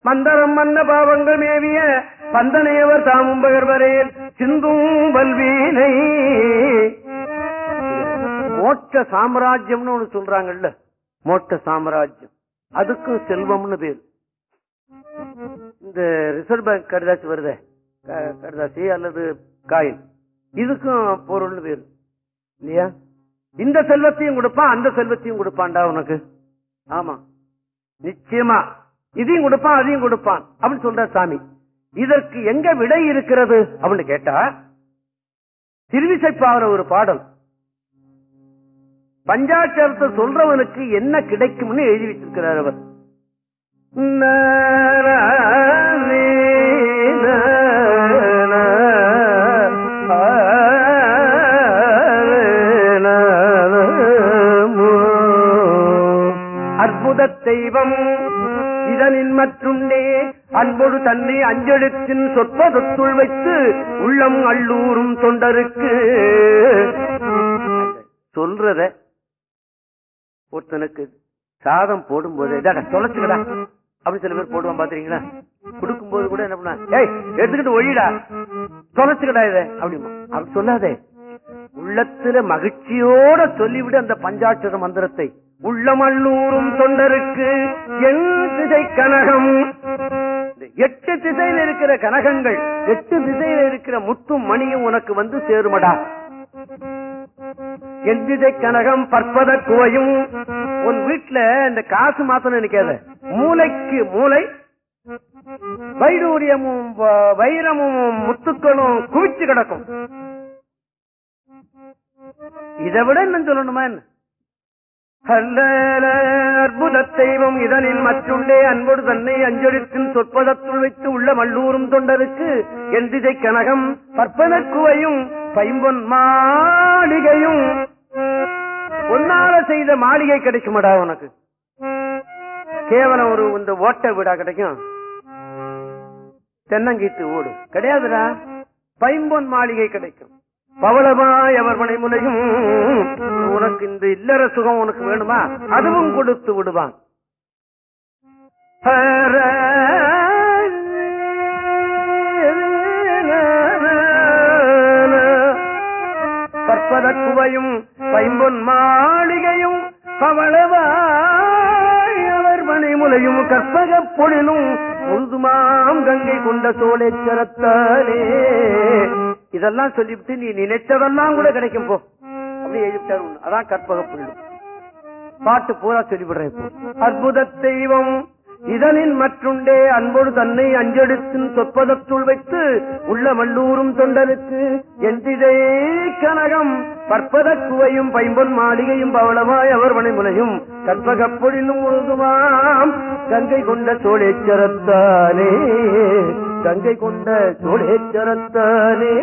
மந்தரம் மன்ன பாவங்கள் மேவிய பந்தனையவர் தாமும் பகர்வரே சிந்தும் வல்வீனை. மோட்ச சாம்ராஜ்யம்னு ஒண்ணு சொல்றாங்கல்ல. மோட்ச சாம்ராஜ்யம். அதுக்கும் செல்வம்னு பேர். இந்த ரிசர்வ் பேங்க் கடிதாசி வருதே. கடிதாசி அல்லது காயின். இதுக்கும் பொருள்னு பேர். இல்லையா? இந்த செல்வத்தையும் கொடுப்பான் அந்த செல்வத்தையும் கொடுப்பான்டா உனக்கு. ஆமா. நிச்சயமா. இதையும் கொடுப்பான் அதையும் கொடுப்பான் அப்படின்னு சொல்ற சாமி இதற்கு எங்க விடை இருக்கிறது அப்படின்னு கேட்டா திருவிசைப்பாகிற ஒரு பாடல் பஞ்சாட்சரத்தை சொல்றவனுக்கு என்ன கிடைக்கும்னு எழுதி வச்சிருக்கிறார் அவர் அற்புத தெய்வம் இதனின் மற்றுண்டே அன்பொடு தன்னை அஞ்செழுத்தின் சொற்பதொத்துள் வைத்து உள்ளம் அள்ளூரும் தொண்டருக்கு. சொல்றத ஒருத்தனுக்கு சாதம் போடும்போது தொலைச்சுக்கடா அப்படின்னு சில பேர் போடுவான் பாத்துறீங்களா கொடுக்கும்போது கூட என்ன பண்ணா ஏய் எடுத்துக்கிட்டு ஒழிடா தொலைச்சுக்கடா இத அப்படிமா அப்படி சொல்லாதே. உள்ளத்துல மகிழ்ச்சியோட சொல்லிவிடு அந்த பஞ்சாட்சர மந்திரத்தை. உள்ளமல்லூரும் தொண்டருக்கு என் திசை கனகம். எட்டு திசையில் இருக்கிற கனகங்கள் எட்டு திசையில் இருக்கிற முத்தும் மணியும் உனக்கு வந்து சேருமடா. எந்திதை கனகம் பற்பத குவையும். உன் வீட்டுல இந்த காசு மாத்தணும் நினைக்காத. மூளைக்கு மூளை வைடூரியமும் வ- வைரமும் முத்துக்களும் குவிச்சு கிடக்கும். இதை விட என்ன சொல்லணுமா என்ன? அற்புத தெய்வம் இதனில் மற்றுண்டே அன்போடு தன்னை அஞ்சொழிக்கும் சொற்பதத்துள் வைத்து உள்ள மல்லூரும் தொண்டருக்கு என் திசை கனகம் பற்பன குவையும் பைம்பொன் மாளிகையும். பொன்னால செய்த மாளிகை கிடைக்குமடா உனக்கு? கேவலம் ஒரு இந்த ஓட்ட வீடா கிடைக்கும். தென்னங்கீத்து ஓடு. கிடையாதுடா. பைம்பொன் மாளிகை கிடைக்கும். பவளமாய் அவர் மனைமுலையும் உனக்கு இந்த இல்லற சுகம் உனக்கு வேணுமா? அதுவும் கொடுத்து விடுவான். பற்பத குவையும் பைம்பொன் மாளிகையும் பவளவாய் அவர் மனைமுலையும் கற்பக பொழிலும். முழுதுமாம் கங்கை கொண்ட சோழேச்சரத்தானே இதெல்லாம் சொல்லிவிட்டு நீ நினைத்ததெல்லாம் கூட கிடைக்கும் போ. அப்படி எழுதிட்டார் அதான் கற்பக புள்ளி பாட்டு பூரா சொல்லிவிடுறேன் இப்போ அற்புத தெய்வம் இதனின் மற்றுண்டே அன்போடு தன்னை அஞ்செடுத்தும் சொற்பதத்துள் வைத்து உள்ள மல்லூரும் தொண்டனுக்கு எந்திதே கனகம். பற்பத குவையும் பைம்பொன் மாளிகையும் பவளமாய் அவர் வனைமுனையும் கற்பகப் பொழிலும் முழுதுமாம் கங்கை கொண்ட சோழேச்சரத்தானே. கங்கை கொண்ட சோழேச்சரத்தானே.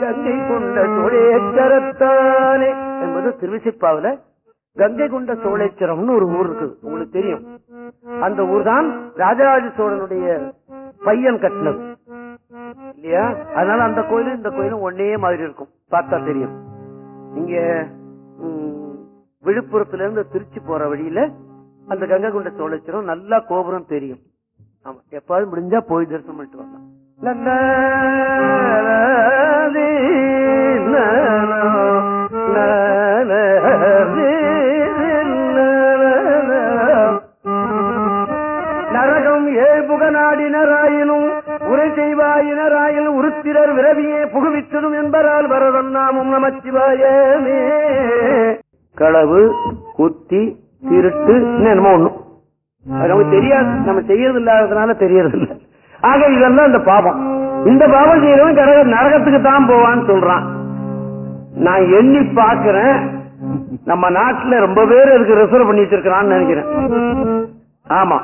கங்கை கொண்ட சோழேச்சரத்தானே. என்பது திருவிசிப்பாவில கங்கை கொண்ட சோழேச்சரம்னு ஒரு ஊர் இருக்கு உங்களுக்கு தெரியும் அந்த ஊர் தான் ராஜராஜ சோழனுடைய பையன் கட்டினது இல்லையா அதனால அந்த கோயிலும் இந்த கோயிலும் ஒன்னே மாதிரி இருக்கும் பார்த்தா தெரியும் இங்க விழுப்புரத்துல இருந்து திருச்சி போற வழியில அந்த கங்கை கொண்ட சோழேஸ்வரம் நல்லா கோபுரம் தெரியும் ஆமா எப்பாவது முடிஞ்சா போய் தரிசனம் பண்ணிட்டு வரலாம் லல்லா, நாடினராயினும் உரை செய்வாயினராயில் உருத்திரர் விரவியே புகுவித்திடும் என்பதால் வரதம் நாமும் நமச்சிவாயமே களவு குத்தி திருட்டு என்னமோ ஒண்ணும் நமக்கு தெரியாது. நம்ம செய்யறது இல்லாததுனால தெரியறது இல்ல ஆக இதெல்லாம் இந்த பாவம் இந்த பாவம் செய்யறவன் கடக நரகத்துக்கு தான் போவான்னு சொல்றான். நான் எண்ணி பாக்குறேன் நம்ம நாட்டுல ரொம்ப பேர் அதுக்கு ரிசர்வ் பண்ணிட்டு இருக்கிறான்னு நினைக்கிறேன். ஆமா.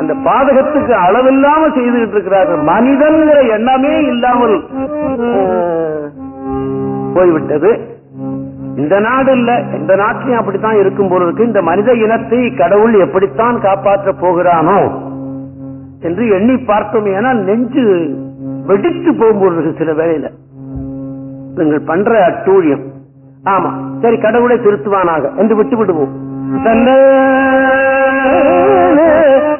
அந்த பாதகத்துக்கு அளவில்லாம செய்துகிட்டு இருக்கிறார்கள் மனிதன்கிற எண்ணமே இல்லாமல் போய்விட்டது. இந்த நாடு இல்ல இந்த நாட்டிலையும் அப்படித்தான் இருக்கும் போல இருக்கு. இந்த மனித இனத்தை கடவுள் எப்படித்தான் காப்பாற்ற போகிறானோ என்று எண்ணி பார்த்தோம் ஏன்னா நெஞ்சு வெடித்து போகும்போது இருக்கு சில வேளையில. நீங்கள் பண்ற அட்டூழியம். ஆமா சரி கடவுளை திருத்துவானாக. என்று விட்டு விடுவோம்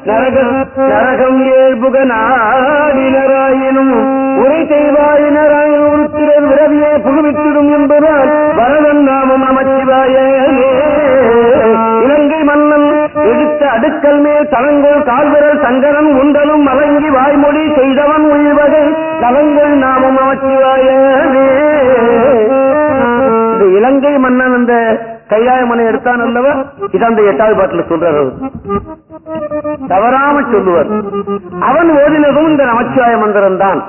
நரகம் நரகம் ஏழ்புக நாடினராயினும் உரை செய்வாயினராயினும் உருத்திரர் விரவியை புகுவித்திடும் என்பதால் வரதன் நாமம் அமைச்சிவாயே இலங்கை மன்னன் எடுத்த அடுக்கல் மேல் தலங்கோல் கால்விரல் சங்கரன் உண்டலும் மலங்கி வாய்மொழி செய்தவன் உயிர்வகை தலங்கள் நாமம் அமைச்சிவாயே இலங்கை மன்னன் அந்த கையாய மனை எடுத்தான் அல்லவர்? இது அந்த எட்டாவது பாட்டில் சொல்றார் அவர். தவறாம சொல்லுவார். அவன் ஓதினதும் இந்த நமச்சிவாய மந்திரம் தான்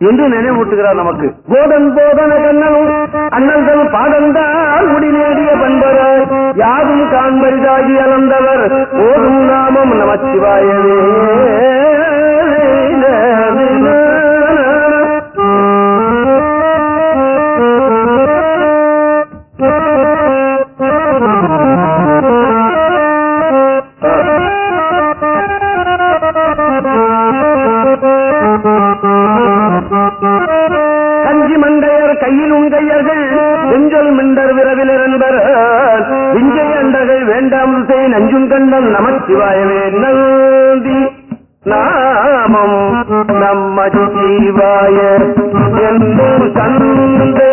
என்று நினைவூட்டுகிறார் நமக்கு. போதன் போதன கண்ணனும் அண்ணல்கள் பாதந்தால் முடிநேடிய பண்பராய். யாரும் காண்பரிதாகி அளந்தவர் ஓதும் நாமம் நமச்சிவாயவே. கஞ்சி மண்டையர் கையில் உங்கையர்கள் செஞ்சொல் மிண்டர் விரவில் இருந்தர் விஞ்சை அண்டர்கள் வேண்டாம் செய் நஞ்சும் கண்டன் நமச்சிவாயவே நந்தி நாமம் நமச்சிவாய என்னும் சந்தை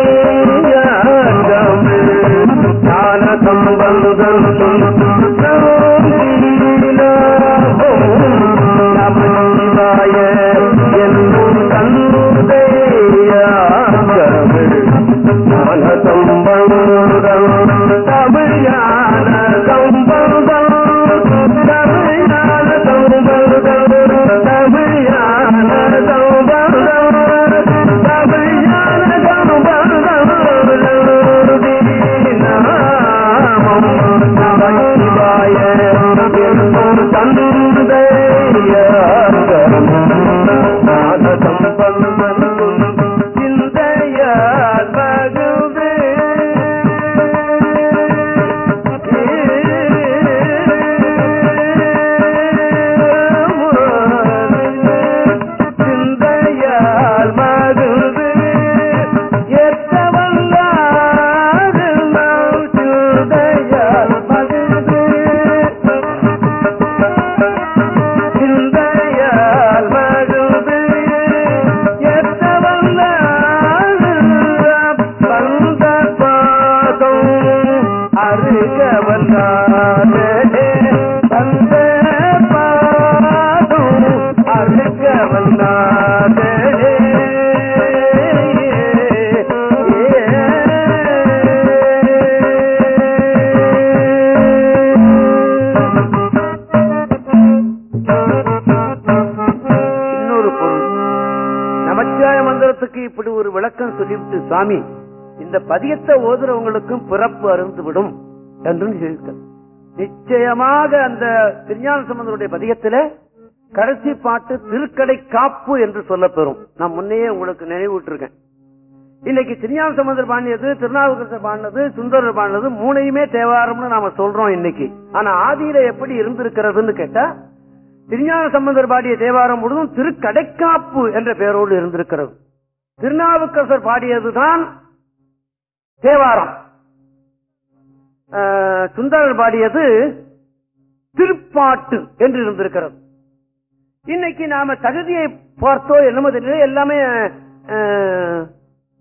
ஞான சம்பந்தம் நமச்சிவாய சுவாமி இந்த பதியத்தை ஓதுறவங்களுக்கும் பிறப்பு அருந்து விடும் என்று நிச்சயமாக அந்த திருஞான சம்பந்தருடைய பதிகத்தில கடைசி பாட்டு திருக்கடை காப்பு என்று சொல்லப்பெறும். நான் முன்னையே உங்களுக்கு நினைவூட்டிருக்கேன். இன்னைக்கு திருஞான சம்பந்தர் பாண்டியது திருநாவுக்கரசர் பாடினது சுந்தரர் பாடினது மூணையுமே தேவாரம்னு நாம சொல்றோம் இன்னைக்கு. ஆனா ஆதியில எப்படி இருந்திருக்கிறதுன்னு கேட்டா திருஞான சம்பந்தர் பாடிய தேவாரம் முழுதும் திருக்கடைக்காப்பு என்ற பெயரோடு இருந்திருக்கிறது. திருநாவுக்கரசர் பாடியதுதான் தேவாரம். சுந்தரர் பாடியது திருப்பாட்டு என்று இருந்திருக்கிறது இன்னைக்கு நாம தகுதியை பார்த்தோ என்னமோ தெரியல எல்லாமே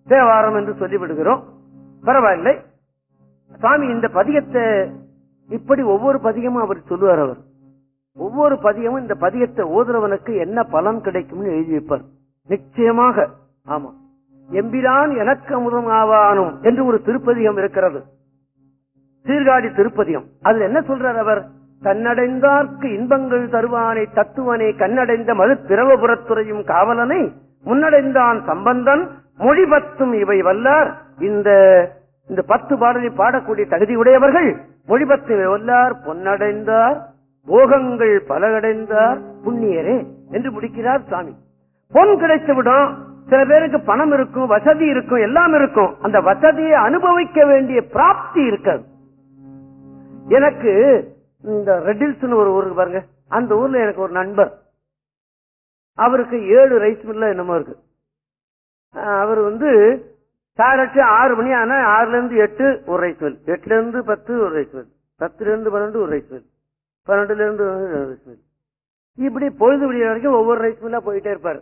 தேவாரம் என்று சொல்லிவிடுகிறோம். பரவாயில்லை. சுவாமி இந்த பதியத்தை இப்படி ஒவ்வொரு பதியமும் அவர் சொல்லுவார் அவர். ஒவ்வொரு பதியமும் இந்த பதியத்தை ஓதுறவனுக்கு என்ன பலன் கிடைக்கும்னு எழுதி வைப்பார். நிச்சயமாக. ஆமா. எம்பிரான் எனக்கு அமுதம் ஆவானும் என்று ஒரு திருப்பதிகம் இருக்கிறது. சீர்காழி திருப்பதியம் அதுல என்ன சொல்றார் அவர்? தன்னடைந்தார்க்கு இன்பங்கள் தருவானை தத்துவனை கண்ணடைந்த மது திரவபுரத்துறையும் காவலனை முன்னடைந்தான் சம்பந்தன் மொழி பத்தும் இவை வல்லார். இந்த இந்த பத்து பாடலை பாடக்கூடிய தகுதியுடையவர்கள் மொழி பத்தும் இவை வல்லார். பொன்னடைந்தார் போகங்கள் பலகடைந்தார். புண்ணியரே என்று முடிக்கிறார் சாமி. பொன் கிடைத்து விடும். சில பேருக்கு பணம் இருக்கும் வசதி இருக்கும் எல்லாம் இருக்கும். அந்த வசதியை அனுபவிக்க வேண்டிய பிராப்தி இருக்காது. எனக்கு இந்த ரெட்டில்ஸ் ஒரு ஊருக்கு பாருங்க. அந்த ஊர்ல எனக்கு ஒரு நண்பர். அவருக்கு ஏழு ரைஸ் மில்ல என்னமோ இருக்கு. அவர் வந்து சாரட்டு ஆறு மணி ஆனா ஆறுல இருந்து எட்டு ஒரு ரைஸ் மில் எட்டுல இருந்து பத்து ஒரு ரைஸ் மில் பத்துல இருந்து பன்னெண்டு ஒரு ரைஸ் மில் பன்னெண்டுல இருந்து ஒரு ரைஸ் மில் இப்படி பொழுது விடிய வரைக்கும் ஒவ்வொரு ரைஸ் மில்லா போயிட்டே இருப்பாரு.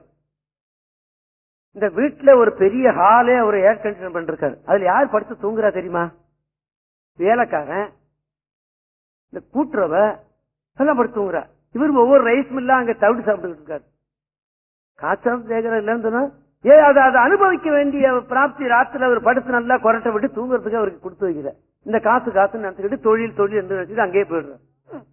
இந்த வீட்டுல ஒரு பெரிய ஹாலே அவர் ஏர் கண்டிஷன் பண்ணிருக்காரு. அதுல யார் படுத்து தூங்குறா தெரியுமா? வேலைக்காரன். இந்த கூட்டுறவ எல்லாம் படுத்து தூங்குறா. இவர் ஒவ்வொரு ரைஸ் மில்லா அங்க தவிடு சாப்பிட்டு இருக்காரு. காய்ச்சல் தேகிற இல்லைன்னு சொன்னா ஏ அதை அதை அனுபவிக்க வேண்டிய பிராப்தி ராத்திரில அவர் படுத்து நல்லா கொரட்டை விட்டு தூங்குறதுக்கு அவருக்கு கொடுத்து வைக்கிற இந்த காசு காசுன்னு நினைச்சுக்கிட்டு தொழில் தொழில் என்று நினைச்சிட்டு அங்கேயே போயிடுறாரு.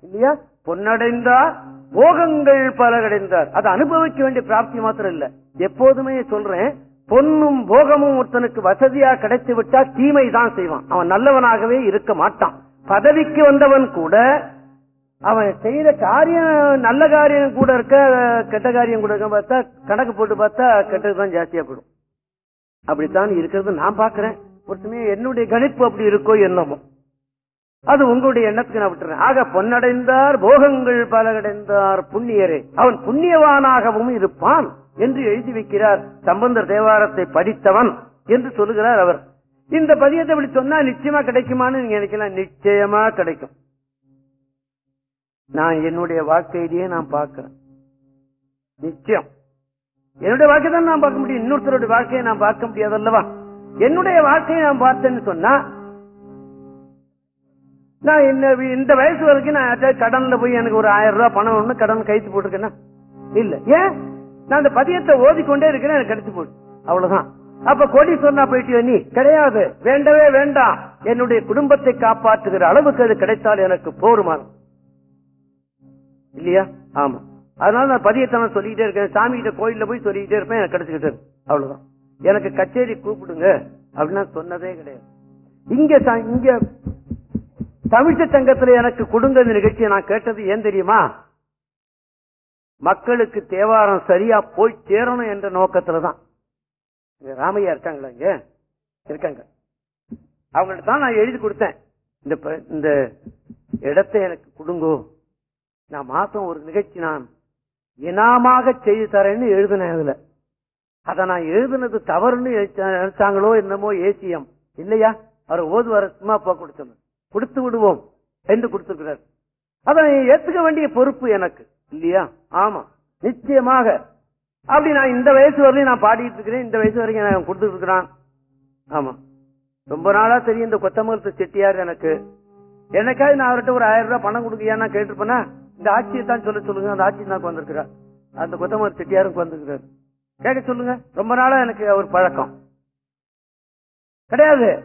இல்லையா? பொன்னடைந்தார் போகங்கள் பல கிடைந்தார் அதை அனுபவிக்க வேண்டிய பிராப்தி மாத்திரம் இல்ல எப்போதுமே சொல்றேன் பொன்னும் போகமும் ஒருத்தனுக்கு வசதியா கிடைத்து விட்டா தீமை தான் செய்வான். அவன் நல்லவனாகவே இருக்க மாட்டான். பதவிக்கு வந்தவன் கூட அவன் செய்யற காரியம் நல்ல காரியம் கூட இருக்க கெட்ட காரியம் கூட இருக்க பார்த்தா கணக்கு போட்டு பார்த்தா கெட்டதுதான் ஜாஸ்தியா போடும் அப்படித்தான் இருக்கிறது. நான் பாக்குறேன் ஒரு சமயம் என்னுடைய கணிப்பு அப்படி இருக்கோ என்னமோ. அது உங்களுடைய எண்ணத்துக்கு நான் விட்டுறேன். ஆக பொன்னடைந்தார் போகங்கள் பலகடைந்தார் புண்ணியரே. அவன் புண்ணியவானாகவும் இருப்பான் என்று எழுதி வைக்கிறார் சம்பந்தர் தேவாரத்தை படித்தவன் என்று சொல்லுகிறார் அவர். இந்த பதியத்தை இப்படி சொன்னா நிச்சயமா கிடைக்குமான்னு நீங்க நினைக்கலாம். நிச்சயமா கிடைக்கும். நான் என்னுடைய வாழ்க்கையிலேயே நான் பார்க்கிறேன். நிச்சயம். என்னுடைய வாக்கை தான் நான் பார்க்க முடியும். இன்னொருத்தருடைய வாழ்க்கையை நான் பார்க்க முடியாது அல்லவா என்னுடைய வாழ்க்கையை நான் பார்த்தேன்னு சொன்னா நான் என்ன இந்த வயசு வரைக்கும் நான் கடன்ல போய் எனக்கு ஒரு ஆயிரம் ரூபாய் பணம் ஒண்ணு கடன் கைத்து போட்டிருக்கேன்னா? இல்ல. ஏன்? நான் அந்த பதியத்தை ஓதிக்கொண்டே இருக்கிறேன் எனக்கு கிடைச்சு போடு. அவ்வளவுதான். அப்ப கோடி சொன்னா போயிட்டு நீ? கிடையாது. வேண்டவே வேண்டாம். என்னுடைய குடும்பத்தை காப்பாற்றுகிற அளவுக்கு அது கிடைத்தால் எனக்கு போருமான இல்லையா? ஆமா. அதனால நான் பதியத்தை நான் சொல்லிக்கிட்டே இருக்கேன். சாமி கிட்ட கோயில்ல போய் சொல்லிக்கிட்டே இருப்பேன் எனக்கு கிடைச்சுக்கிட்டு அவ்வளவுதான். எனக்கு கச்சேரி கூப்பிடுங்க. அப்படின்னு நான் சொன்னதே கிடையாது. இங்க இங்க தமிழ்ச்ச சங்கத்துல எனக்கு கொடுங்க இந்த நிகழ்ச்சியை நான் கேட்டது ஏன் தெரியுமா? மக்களுக்கு தேவாரம் சரியா போய் சேரணும் என்ற நோக்கத்துலதான். தான் ராமையா இருக்காங்களா இங்க? இருக்காங்க. அவங்கள்ட்ட தான் நான் எழுதி கொடுத்தேன். இந்த இந்த இடத்தை எனக்கு கொடுங்கோ. நான் மாசம் ஒரு நிகழ்ச்சி நான் இனாமாக செய்து தரேன்னு எழுதினேன் அதுல. அத நான் எழுதுனது தவறுன்னு நினைச்சாங்களோ என்னமோ ஏசிஎம். இல்லையா? அவர் ஓதுவார சும்மா போக கொடுத்தோம் கொடுத்து விடுவோம் என்று கொடுத்திருக்கிறார். அதை ஏத்துக்க வேண்டிய பொறுப்பு எனக்கு. இல்லையா? ஆமா. நிச்சயமாக. அப்படி நான் இந்த வயசு வரையும் நான் பாடிட்டு இருக்கிறேன். இந்த வயசு வரைக்கும் நான் கொடுத்துட்டு இருக்கிறான். ஆமா. ரொம்ப நாளா தெரியும் இந்த கொத்தமங்கலத்து செட்டியார் எனக்கு. என்னைக்காவது நான் அவர்கிட்ட ஒரு ஆயிரம் ரூபாய் பணம் கொடுக்கியா கேட்டுருப்பேன்னா கேட்டிருப்பேனா இந்த ஆட்சியை தான் சொல்ல சொல்லுங்க. அந்த ஆட்சி தான் வந்திருக்கிறார் அந்த கொத்தமங்கல் செட்டியாருக்கு வந்திருக்கிறார் கேட்க சொல்லுங்க. ரொம்ப நாளா எனக்கு அவர் பழக்கம். கிடையாது.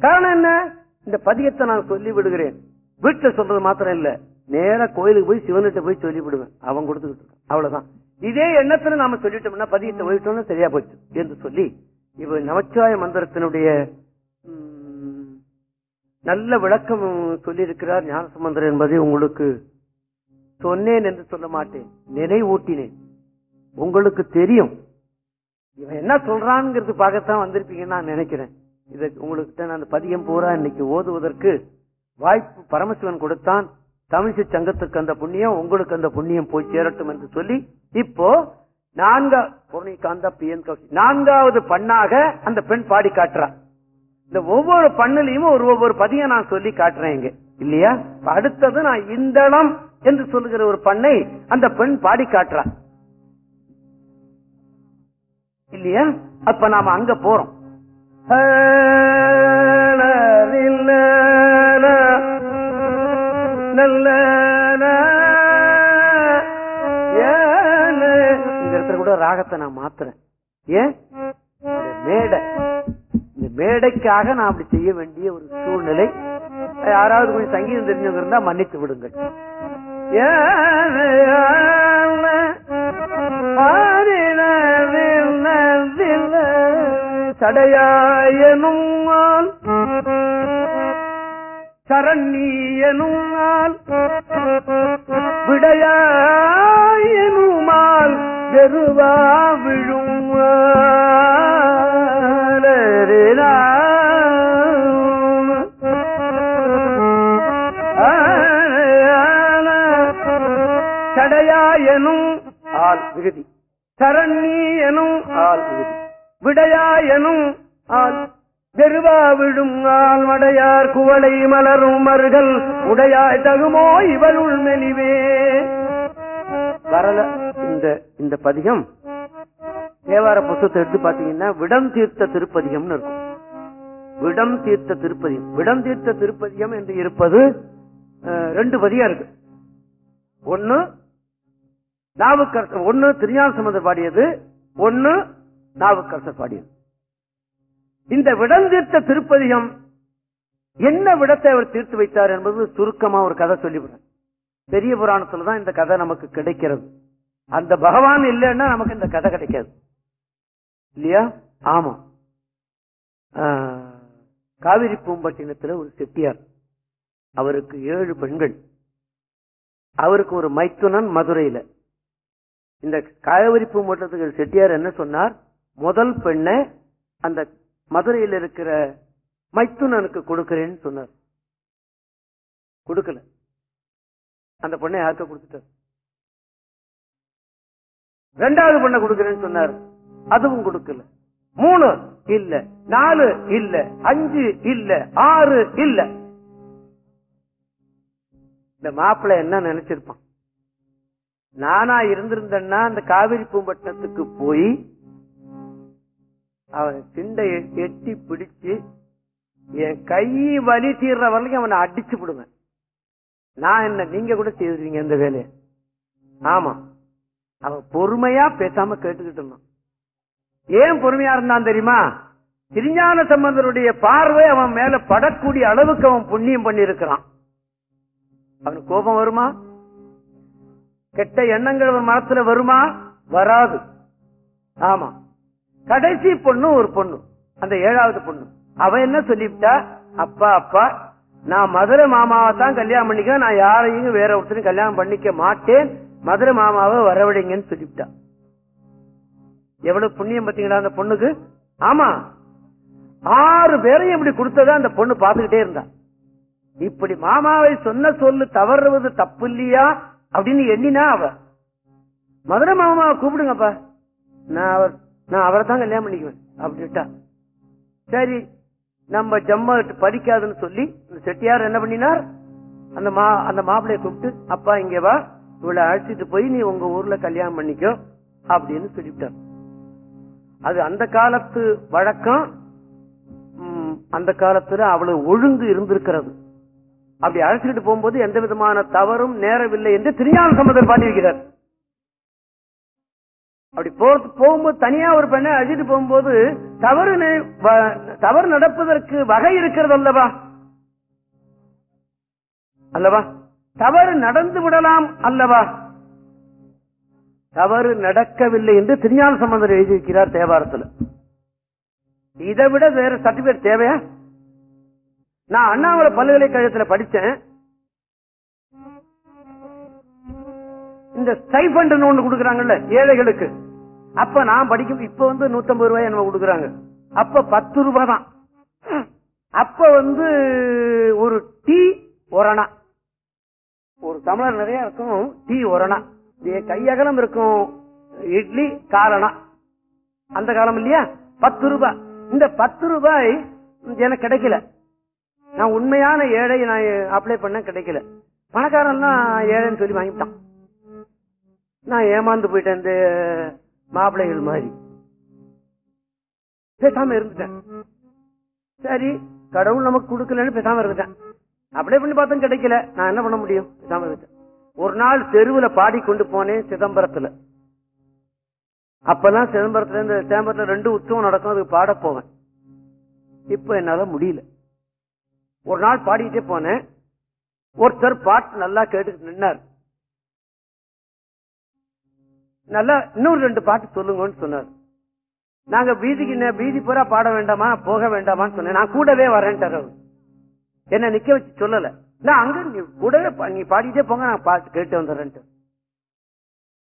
காரணம் என்ன? இந்த பதியத்தை நான் சொல்லி விடுகிறேன் வீட்டுல சொல்றது மாத்திரம் இல்ல. நேர கோயிலுக்கு போய் சிவன்கிட்ட போய் சொல்லி விடுவேன் அவன் கொடுத்துக்கிட்டு அவ்வளவுதான். இதே எண்ணத்துல நாம சொல்லிட்டோம்னா பதியத்தை போயிட்டோம்னா சரியா போச்சு. என்று சொல்லி இவ நமச்சிவாய மந்திரத்தினுடைய நல்ல விளக்கம் சொல்லியிருக்கிறார் ஞானசம்பந்தர் என்பதை உங்களுக்கு சொன்னேன் என்று சொல்ல மாட்டேன். நினைவூட்டினேன். உங்களுக்கு தெரியும். இவன் என்ன சொல்றான்ங்கிறது பார்க்கத்தான் வந்திருப்பீங்கன்னு நான் நினைக்கிறேன். இதை உங்களுக்கு நான் அந்த பதியம் பூரா இன்னைக்கு ஓதுவதற்கு வாய்ப்பு பரமசிவன் கொடுத்தான். தமிழ்ச்சி சங்கத்துக்கு அந்த புண்ணியம் உங்களுக்கு அந்த புண்ணியம் போய் சேரட்டும் என்று சொல்லி இப்போ நான்கா பூர்ணிகாந்தா பிஎன் நான்காவது பண்ணாக அந்த பெண் பாடி காட்டுறா. இந்த ஒவ்வொரு பண்ணுலையும் ஒரு ஒவ்வொரு பதியம் நான் சொல்லி காட்டுறேன் இங்க. இல்லையா? அடுத்தது நான் இந்தளம் என்று சொல்லுகிற ஒரு பண்ணை அந்த பெண் பாடி காட்டுறா. இல்லையா? அப்ப நாம அங்க போறோம். கூட ராகத்தை நான் மாத்துறேன். ஏன்? மேடை. இந்த மேடைக்காக நான் அப்படி செய்ய வேண்டிய ஒரு சூழ்நிலை. யாராவது கொஞ்சம் சங்கீதம் தெரிஞ்சவங்க இருந்தா மன்னித்து விடுங்கள். தடையாயனும் ஆள் சடையாயனும் சரண்யனுமால் விடையாயனுமால் வெறுவா விழும் தடையாயனும் ஆள் விகுதி சரண்ணி ஆள் விகுதி விடையா எனும் ஆள் ஆள் மடையார் குவளை மலரும் மருகல். உடையாய் தகுமோ இவளுள் மெலிவே. வரல இந்த இந்த பதிகம். தேவார புத்தகத்தை எடுத்து பாத்தீங்கன்னா விடம் தீர்த்த திருப்பதிகம்னு இருக்கும். விடம் தீர்த்த திருப்பதியம் விடம் தீர்த்த திருப்பதியம் என்று இருப்பது ரெண்டு பதியம் இருக்கு. ஒன்னு நாவுக்கரசர் ஒன்னு திருஞான சம்பந்த பாடியது ஒன்னு நாவுக்கரசர் பாடியது. இந்த விடந்தீர்த்த திருப்பதிகம் என்ன விடத்தை அவர் தீர்த்து வைத்தார் என்பது சுருக்கமா ஒரு கதை சொல்லிவிடுறேன். பெரிய புராணத்துலதான் இந்த கதை நமக்கு கிடைக்கிறது. அந்த பகவான் இல்லைன்னா நமக்கு இந்த கதை கிடைக்காது. இல்லையா? ஆமா. காவிரி பூம்பட்டினத்துல ஒரு செட்டியார். அவருக்கு ஏழு பெண்கள். அவருக்கு ஒரு மைத்துனன் மதுரையில. இந்த காவிரி பூம்பட்டினத்துக்கு செட்டியார் என்ன சொன்னார்? முதல் பெண்ணை அந்த மதுரையில் இருக்கிற மைத்துனனுக்கு கொடுக்கிறேன்னு சொன்னார். கொடுக்கல. அந்த பொண்ணை யாருக்க கொடுத்துட்டார். ரெண்டாவது பொண்ணை கொடுக்கிறேன்னு சொன்னார். அதுவும் கொடுக்கல. மூணு இல்ல நாலு இல்ல அஞ்சு இல்ல ஆறு இல்ல. இந்த மாப்பிள்ளை என்ன நினைச்சிருப்பான்? நானா இருந்திருந்தேன்னா அந்த காவிரி பூம்பட்டினத்துக்கு போய் அவன் சிண்டை எட்டி பிடிச்சு என் கை வலி தீர்ற வரைக்கும் அவனை அடிச்சு விடுவேன். நான் என்ன நீங்க கூட செய்திருவீங்க இந்த வேலையை? ஆமா. அவன் பொறுமையா பேசாம கேட்டுக்கிட்டு இருந்தான். ஏன் பொறுமையா இருந்தான் தெரியுமா? திருஞான சம்பந்தருடைய பார்வை அவன் மேல படக்கூடிய அளவுக்கு அவன் புண்ணியம் பண்ணி இருக்கிறான் அவனுக்கு கோபம் வருமா? கெட்ட எண்ணங்கள் அவன் வருமா? வராது. ஆமா. கடைசி பொண்ணு ஒரு பொண்ணு அந்த ஏழாவது பொண்ணு. அவ என்ன சொல்லிவிட்டா? அப்பா அப்பா நான் மதுரை மாமாவை தான் கல்யாணம் பண்ணிக்க நான் யாரையும் வேற ஒருத்தரும் கல்யாணம் பண்ணிக்க மாட்டேன். மதுரை மாமாவை வரவிடுங்கன்னு சொல்லிவிட்டா. எவ்வளவு புண்ணியம் பாத்தீங்களா அந்த பொண்ணுக்கு? ஆமா. ஆறு பேரையும் இப்படி கொடுத்ததா அந்த பொண்ணு பாத்துக்கிட்டே இருந்தா. இப்படி மாமாவை சொன்ன சொல்லு தவறுவது தப்பு இல்லையா அப்படின்னு எண்ணினா அவ. மதுரை மாமாவை கூப்பிடுங்கப்பா. நான் அவர் நான் அவரை தான் கல்யாணம் பண்ணிக்குவேன். அப்படின்ட்டா சரி நம்ம ஜம்ம படிக்காதுன்னு சொல்லி இந்த செட்டியார் என்ன பண்ணினார்? அந்த மா அந்த மாப்பிளைய கூப்பிட்டு அப்பா இங்க வா. இவளை அழைச்சிட்டு போய் நீ உங்க ஊர்ல கல்யாணம் பண்ணிக்கோ. அப்படின்னு சொல்லிவிட்டார். அது அந்த காலத்து வழக்கம். அந்த காலத்துல அவ்வளவு ஒழுங்கு இருந்திருக்கிறது. அப்படி அழைச்சிட்டு போகும்போது எந்த விதமான தவறும் நேரவில்லை என்று திருஞான சம்பந்தர் பாடியிருக்கிறார். அப்படி போறது போகும்போது தனியா ஒரு பெண்ணை அழைச்சிட்டு போகும்போது தவறு வ- தவறு நடப்பதற்கு வகை இருக்கிறது அல்லவா? அல்லவா? தவறு நடந்து விடலாம் அல்லவா? தவறு நடக்கவில்லை என்று திருஞான சம்பந்தர் எழுதியிருக்கிறார் தேவாரத்தில். இதை விட வேற சர்டிபிகேட் தேவையா? நான் அண்ணாமலை பல்கலைக்கழகத்தில் படித்தேன் இந்த ஸ்டைஃபண்ட் ஒண்ணு கொடுக்கறாங்கல்ல ஏழைகளுக்கு. அப்ப நான் படிக்கும் இப்ப வந்து 150 ரூபாய் என்ன கொடுக்கறாங்க. அப்ப பத்து ரூபாய் தான். அப்ப வந்து ஒரு டீ ஒரணா ஒரு தமிழர் நிறைய இருக்கும் டீ ஒரணா கையகலம் இருக்கும் இட்லி காரணா அந்த காலம் இல்லையா? பத்து ரூபாய். இந்த பத்து ரூபாய் எனக்கு கிடைக்கல. நான் உண்மையான ஏழை நான் அப்ளை பண்ண கிடைக்கல. பணக்காரன் தான் ஏழைன்னு சொல்லி வாங்கிட்டான். நான் ஏமாந்து போயிட்டேன் இந்த மாப்பிள்ளைகள் மாதிரி. பேசாம இருந்துட்டேன். சரி கடவுள் நமக்கு கொடுக்கலன்னு பேசாம இருந்துட்டேன். அப்படியே பண்ணி பார்த்தோம் கிடைக்கல. நான் என்ன பண்ண முடியும்? பேசாம இருந்துட்டேன். ஒரு நாள் தெருவுல பாடிக்கொண்டு போனேன் சிதம்பரத்துல. அப்பதான் சிதம்பரத்துல இந்த சிதம்பரத்துல ரெண்டு உற்சவம் நடக்கும் அதுக்கு பாட போவேன். இப்ப என்னால முடியல. ஒரு நாள் பாடிக்கிட்டே போனேன். ஒருத்தர் பாட்டு நல்லா கேட்டு நின்னார். நல்லா இன்னொரு ரெண்டு பாட்டு சொல்லுங்கன்னு சொன்னார். நாங்க வீதிக்கு என்ன வீதி பூரா பாட வேண்டாமா? போக வேண்டாமான்னு சொன்னேன். நான் கூடவே வரேன்ட்டார் அவர் என்ன நிக்க வச்சு சொல்லல. நான் அங்க நீ கூடவே பா- நீ பாடிட்டே போங்க நான் பாட்டு கேட்டு வந்துடுறேன்ட்டு.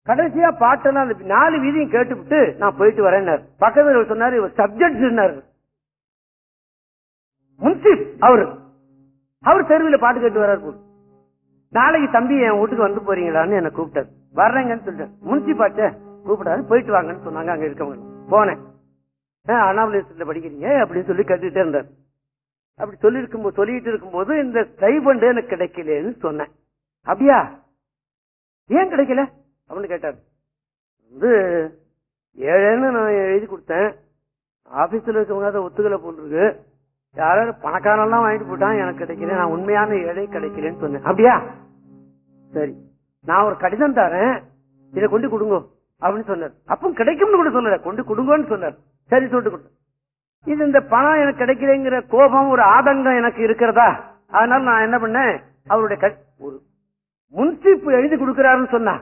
கடைசியா பாட்டெல்லாம் அந்த நாலு வீதியும் கேட்டுவிட்டு நான் போயிட்டு வரேன்னாரு பக்கத்தில் சொன்னாரு இவர் சப்ஜெக்ட் முன்சிப் அவரு. அவர் தெருவில் பாட்டு கேட்டு வர்றாரு நாளைக்கு தம்பி என் வீட்டுக்கு வந்து போறீங்களான்னு என்ன கூப்பிட்டாரு. வர்றேங்கன்னு சொல்லிட்டேன் முன்சிப்பாச்சே கூப்பிடாரு போயிட்டு வாங்கன்னு சொன்னாங்க அங்க இருக்கவங்க. போனேன். அனாமலேஸ்ல படிக்கிறீங்க அப்படின்னு சொல்லி கேட்டுட்டே இருந்தார். அப்படி சொல்லி இருக்கும்போது சொல்லிட்டு இருக்கும்போது இந்த ஸ்டைபண்ட் எனக்கு கிடைக்கலன்னு சொன்னேன். அப்படியா? ஏன் கிடைக்கல? அப்படின்னு கேட்டார். வந்து ஏழைன்னு நான் எழுதி கொடுத்தேன். ஆபீஸ்ல இருக்கவங்க அதை ஒத்துக்கலை போட்டுருக்கு யாராவது பணக்காரெல்லாம் வாங்கிட்டு போட்டான் எனக்கு கிடைக்கல நான் உண்மையான ஏழை கிடைக்கலன்னு சொன்னேன். அப்படியா? சரி. நான் ஒரு கடிதம் தரேன் இதை கொண்டு கொடுங்க அப்படின்னு சொன்னார். அப்போ கிடைக்கும்னு கூட சொல்லல கொண்டு கொடுங்கன்னு சொன்னார். சரி சொல்லிட்டு கொடுத்தேன். இது இந்த பணம் எனக்கு கிடைக்கலங்கிற கோபம் ஒரு ஆதங்கம் எனக்கு இருக்கிறதா? அதனால நான் என்ன பண்ணேன் அவருடைய ஒரு முன்சீப்பு எழுதி கொடுக்கிறாருன்னு சொன்னா.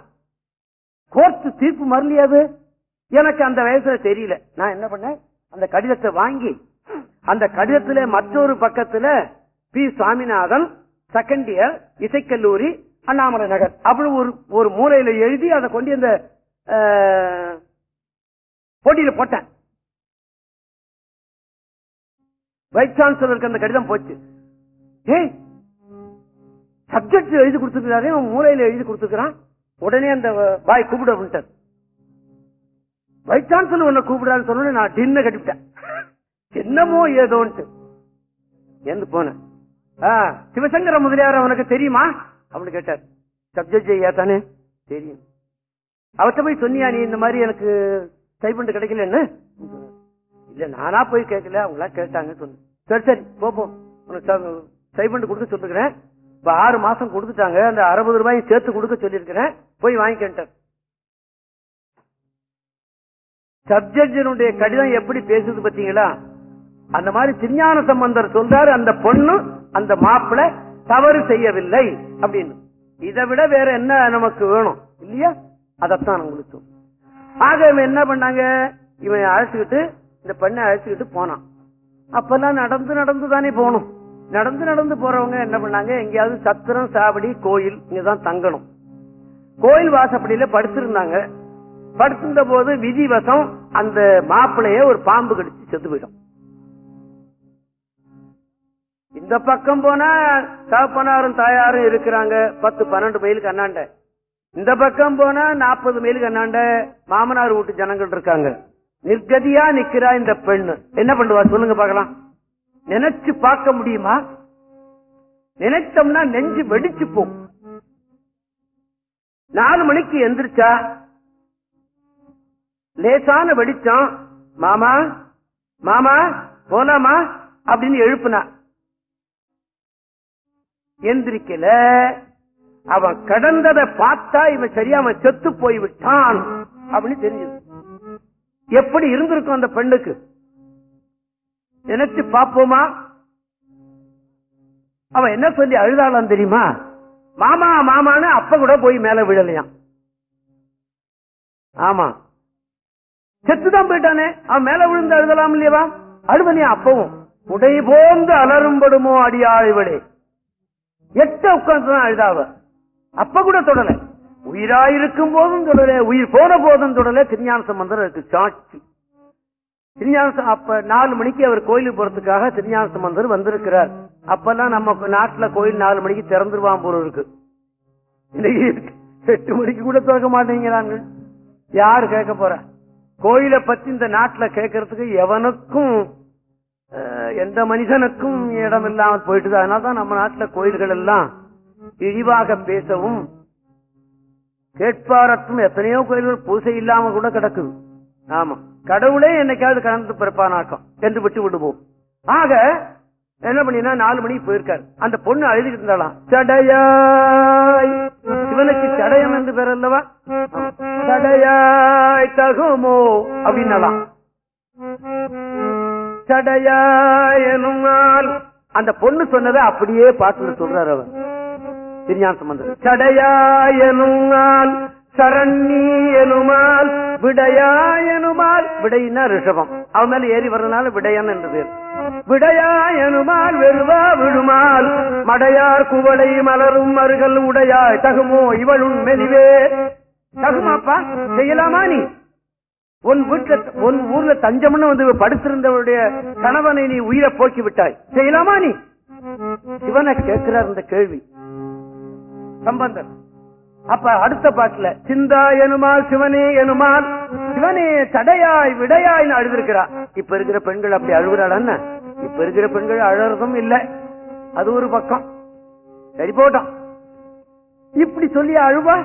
கோர்ட் தீர்ப்பு மறலியாது எனக்கு அந்த வயசுல தெரியல. நான் என்ன பண்ணேன் அந்த கடிதத்தை வாங்கி அந்த கடிதத்துல மற்றொரு பக்கத்துல பி. சுவாமிநாதன் செகண்ட் இயர் இசைக்கல்லூரி அண்ணாமலை நகர். அப்படி ஒரு ஒரு மூலையில எழுதி அதை கொண்டு அந்த போட்டியில போட்டேன். வைஸ் சான்சலருக்கு அந்த கடிதம் போச்சு. ஏய் சப்ஜெக்ட் எழுதி கொடுத்துருக்காரு மூலையில எழுதி கொடுத்துருக்கான் உடனே அந்த பாய் கூப்பிட அப்படின்ட்டார். வைஸ் சான்சலர் உன்னை கூப்பிடான்னு சொன்ன நான் டின்ன கட்டிவிட்டேன். என்னமோ ஏதோன்ட்டு. எந்த போனேன். ஆ, சிவசங்கர முதலியார் அவனுக்கு தெரியுமா? அப்படின்னு கேட்டார். சப்ஜெக்ட் ஐயா தானே? தெரியும். அவர்கிட்ட போய் சொன்னியா நீ இந்த மாதிரி எனக்கு ஸ்டைபண்ட் கிடைக்கலன்னு? இல்ல நானா போய் கேட்கல அவங்களா கேட்டாங்க சொன்னேன். சரி சரி போப்போம். உனக்கு ஸ்டைபண்ட் கொடுக்க சொல்லுகிறேன் இப்ப ஆறு மாசம் கொடுத்துட்டாங்க அந்த அறுபது ரூபாயும் சேர்த்து கொடுக்க சொல்லியிருக்கிறேன் போய் வாங்கிக்கிட்டார் சப்ஜெக்டினுடைய கடிதம் எப்படி பேசுது பாத்தீங்களா அந்த மாதிரி திருஞான சம்பந்தர் சொல்றாரு அந்த பொண்ணு அந்த மாப்பிள்ள தவறு செய்யவில்லை அப்படின்னு. இதை விட வேற என்ன நமக்கு வேணும்? இல்லையா? அதத்தான் உங்களுக்கு ஆக இவன் என்ன பண்ணாங்க? இவன் அழைச்சுக்கிட்டு இந்த பெண்ணை அழைச்சுக்கிட்டு போனான். அப்பெல்லாம் நடந்து நடந்து தானே போகணும். நடந்து நடந்து போறவங்க என்ன பண்ணாங்க? எங்கேயாவது சத்திரம் சாவடி கோயில் இங்கதான் தங்கணும். கோயில் வாசப்படியில படுத்திருந்தாங்க. படுத்திருந்த போது விதிவசம் அந்த மாப்பிளைய ஒரு பாம்பு கடிச்சு செத்து போயிடும். இந்த பக்கம் போனா தகப்பனாரும் தாயாரும் இருக்கிறாங்க. பத்து பன்னெண்டு மைலுக்கு அண்ணாண்ட. இந்த பக்கம் போனா நாற்பது மைலுக்கு அண்ணாண்ட மாமனார் வீட்டு ஜனங்கள் இருக்காங்க. நிர்கதியா நிக்கிறா இந்த பெண்ணு. என்ன பண்ணுவா? சொல்லுங்க பாக்கலாம் நினைச்சு பார்க்க முடியுமா? நினைச்சோம்னா நெஞ்சு வெடிச்சு போ நாலு மணிக்கு எந்திரிச்சா? லேசான வெடிச்சம் மாமா மாமா போலாமா? அப்படின்னு எழுப்புனா. எந்திரிக்கல. அவன் கடந்ததை பார்த்தா இவன் சரியா அவன் செத்து போய்விட்டான் அப்படின்னு தெரிஞ்சது. எப்படி இருந்திருக்கும் அந்த பெண்ணுக்கு? நினைச்சு பாப்போமா அவன் என்ன சொல்லி அழுதாளான் தெரியுமா? மாமா மாமான்னு அப்ப கூட போய் மேல விழலையாம். ஆமா. செத்துதான் போயிட்டானே. அவன் மேல விழுந்து அழுதலாம் இல்லையவா? அழுதனியா அப்பவும். உடை போந்து அலரும்படுமோ அடியாழ்வடே எட்ட உட்கார்ந்துதான் அழுதாவ. அப்ப கூட தொடல. உயிராயிருக்கும் போதும் தொடல. உயிர் போன போதும் தொடல. திருஞான சம்பந்தர் இருக்கு சாட்சி. திருஞான அப்ப நாலு மணிக்கு அவர் கோயிலுக்கு போறதுக்காக திருஞான சம்பந்தர் வந்திருக்கிறார். அப்பெல்லாம் நம்ம நாட்டுல கோயில் நாலு மணிக்கு திறந்துருவான் போல இருக்கு. எட்டு மணிக்கு கூட திறக்க மாட்டேங்கிறாங்க. யாரு கேட்க போற? கோயிலை பத்தி இந்த நாட்டுல கேட்கறதுக்கு எவனுக்கும் எந்த மனிதனுக்கும் இடம் இல்லாமல் போயிட்டு அதனால்தான் நம்ம நாட்டுல கோயில்கள் எல்லாம் இழிவாக பேசவும் கேட்பாரத்தும் எத்தனையோ கோயில்கள் பூசை இல்லாம கூட கிடக்குது. ஆமா. கடவுளே என்னைக்காவது கலந்து பிறப்பானாக்கம். என்று விட்டு விடுவோம். ஆக என்ன பண்ணினா நாலு மணிக்கு போயிருக்காரு. அந்த பொண்ணு அழுதுகிட்டு இருந்தாலாம் சடையாய் சிவனுக்கு சடையம் என்று பேர் அல்லவா? ஆமா. சடையாய் தகுமோ அப்படின்னாலாம் சடையாய் எனுமால். அந்த பொண்ணு சொன்னதை அப்படியே பாட்டுல சொல்றாரு அவர். திருஞான சம்பந்தர். சடையாய் எனுமால் சரண்ணி எனுமால் எனுமால். விடையினா ரிஷபம். அவன் மேல ஏறி வர்றதுனால விடையன் என்று பேர். விடையாய் எனுமால் வெறுவா விழுமால் மடையார் குவளை மலரும் மருகல் உடையாய். தகுமோ இவளும் மெலிவே. தகுமாப்பா செய்யலாமா நீ? உன் வீட்டுல உன் ஊர்ல தஞ்சம்னு வந்து படுத்திருந்தவருடைய கணவனை நீ உயிரை போக்கி விட்டாய். செய்யலாமா நீ? சிவனை கேட்கிறார் இந்த கேள்வி. சம்பந்தன் அப்ப அடுத்த பாட்டுல சிந்தா எனுமால் சிவனே எனுமால் சிவனே தடையாய் விடையாய் அழுதிருக்கிறா. இப்ப இருக்கிற பெண்கள் அப்படி அழுகுறாள் இப்ப இருக்கிற பெண்கள் அழறதும் இல்ல. அது ஒரு பக்கம். சரி போட்டோம். இப்படி சொல்லி அழுவா?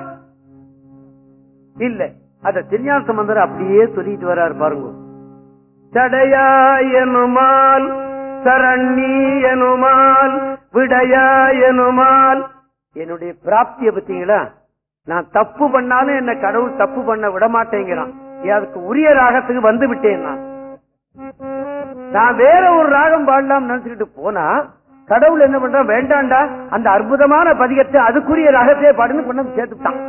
இல்லை. அத திருஞான சம்பந்தர் அப்படியே சொல்லிட்டு வர்றாரு பாருங்க. தடையாயனுமால் சரண்யனுமால் விடையாயனுமால் என்னுடைய பிராப்திய பத்தீங்களா? நான் தப்பு பண்ணாலும் என்ன கடவுள் தப்பு பண்ண விட மாட்டேங்கிறான் அதுக்கு உரிய ராகத்துக்கு வந்து விட்டேன் நான். நான் வேற ஒரு ராகம் பாடலாம் நினைச்சுக்கிட்டு போனா கடவுள் என்ன பண்றான் வேண்டாண்டா அந்த அற்புதமான பதிகத்தை அதுக்குரிய ராகத்தையே பாடுன்னு கொண்டு சேர்த்துட்டான்.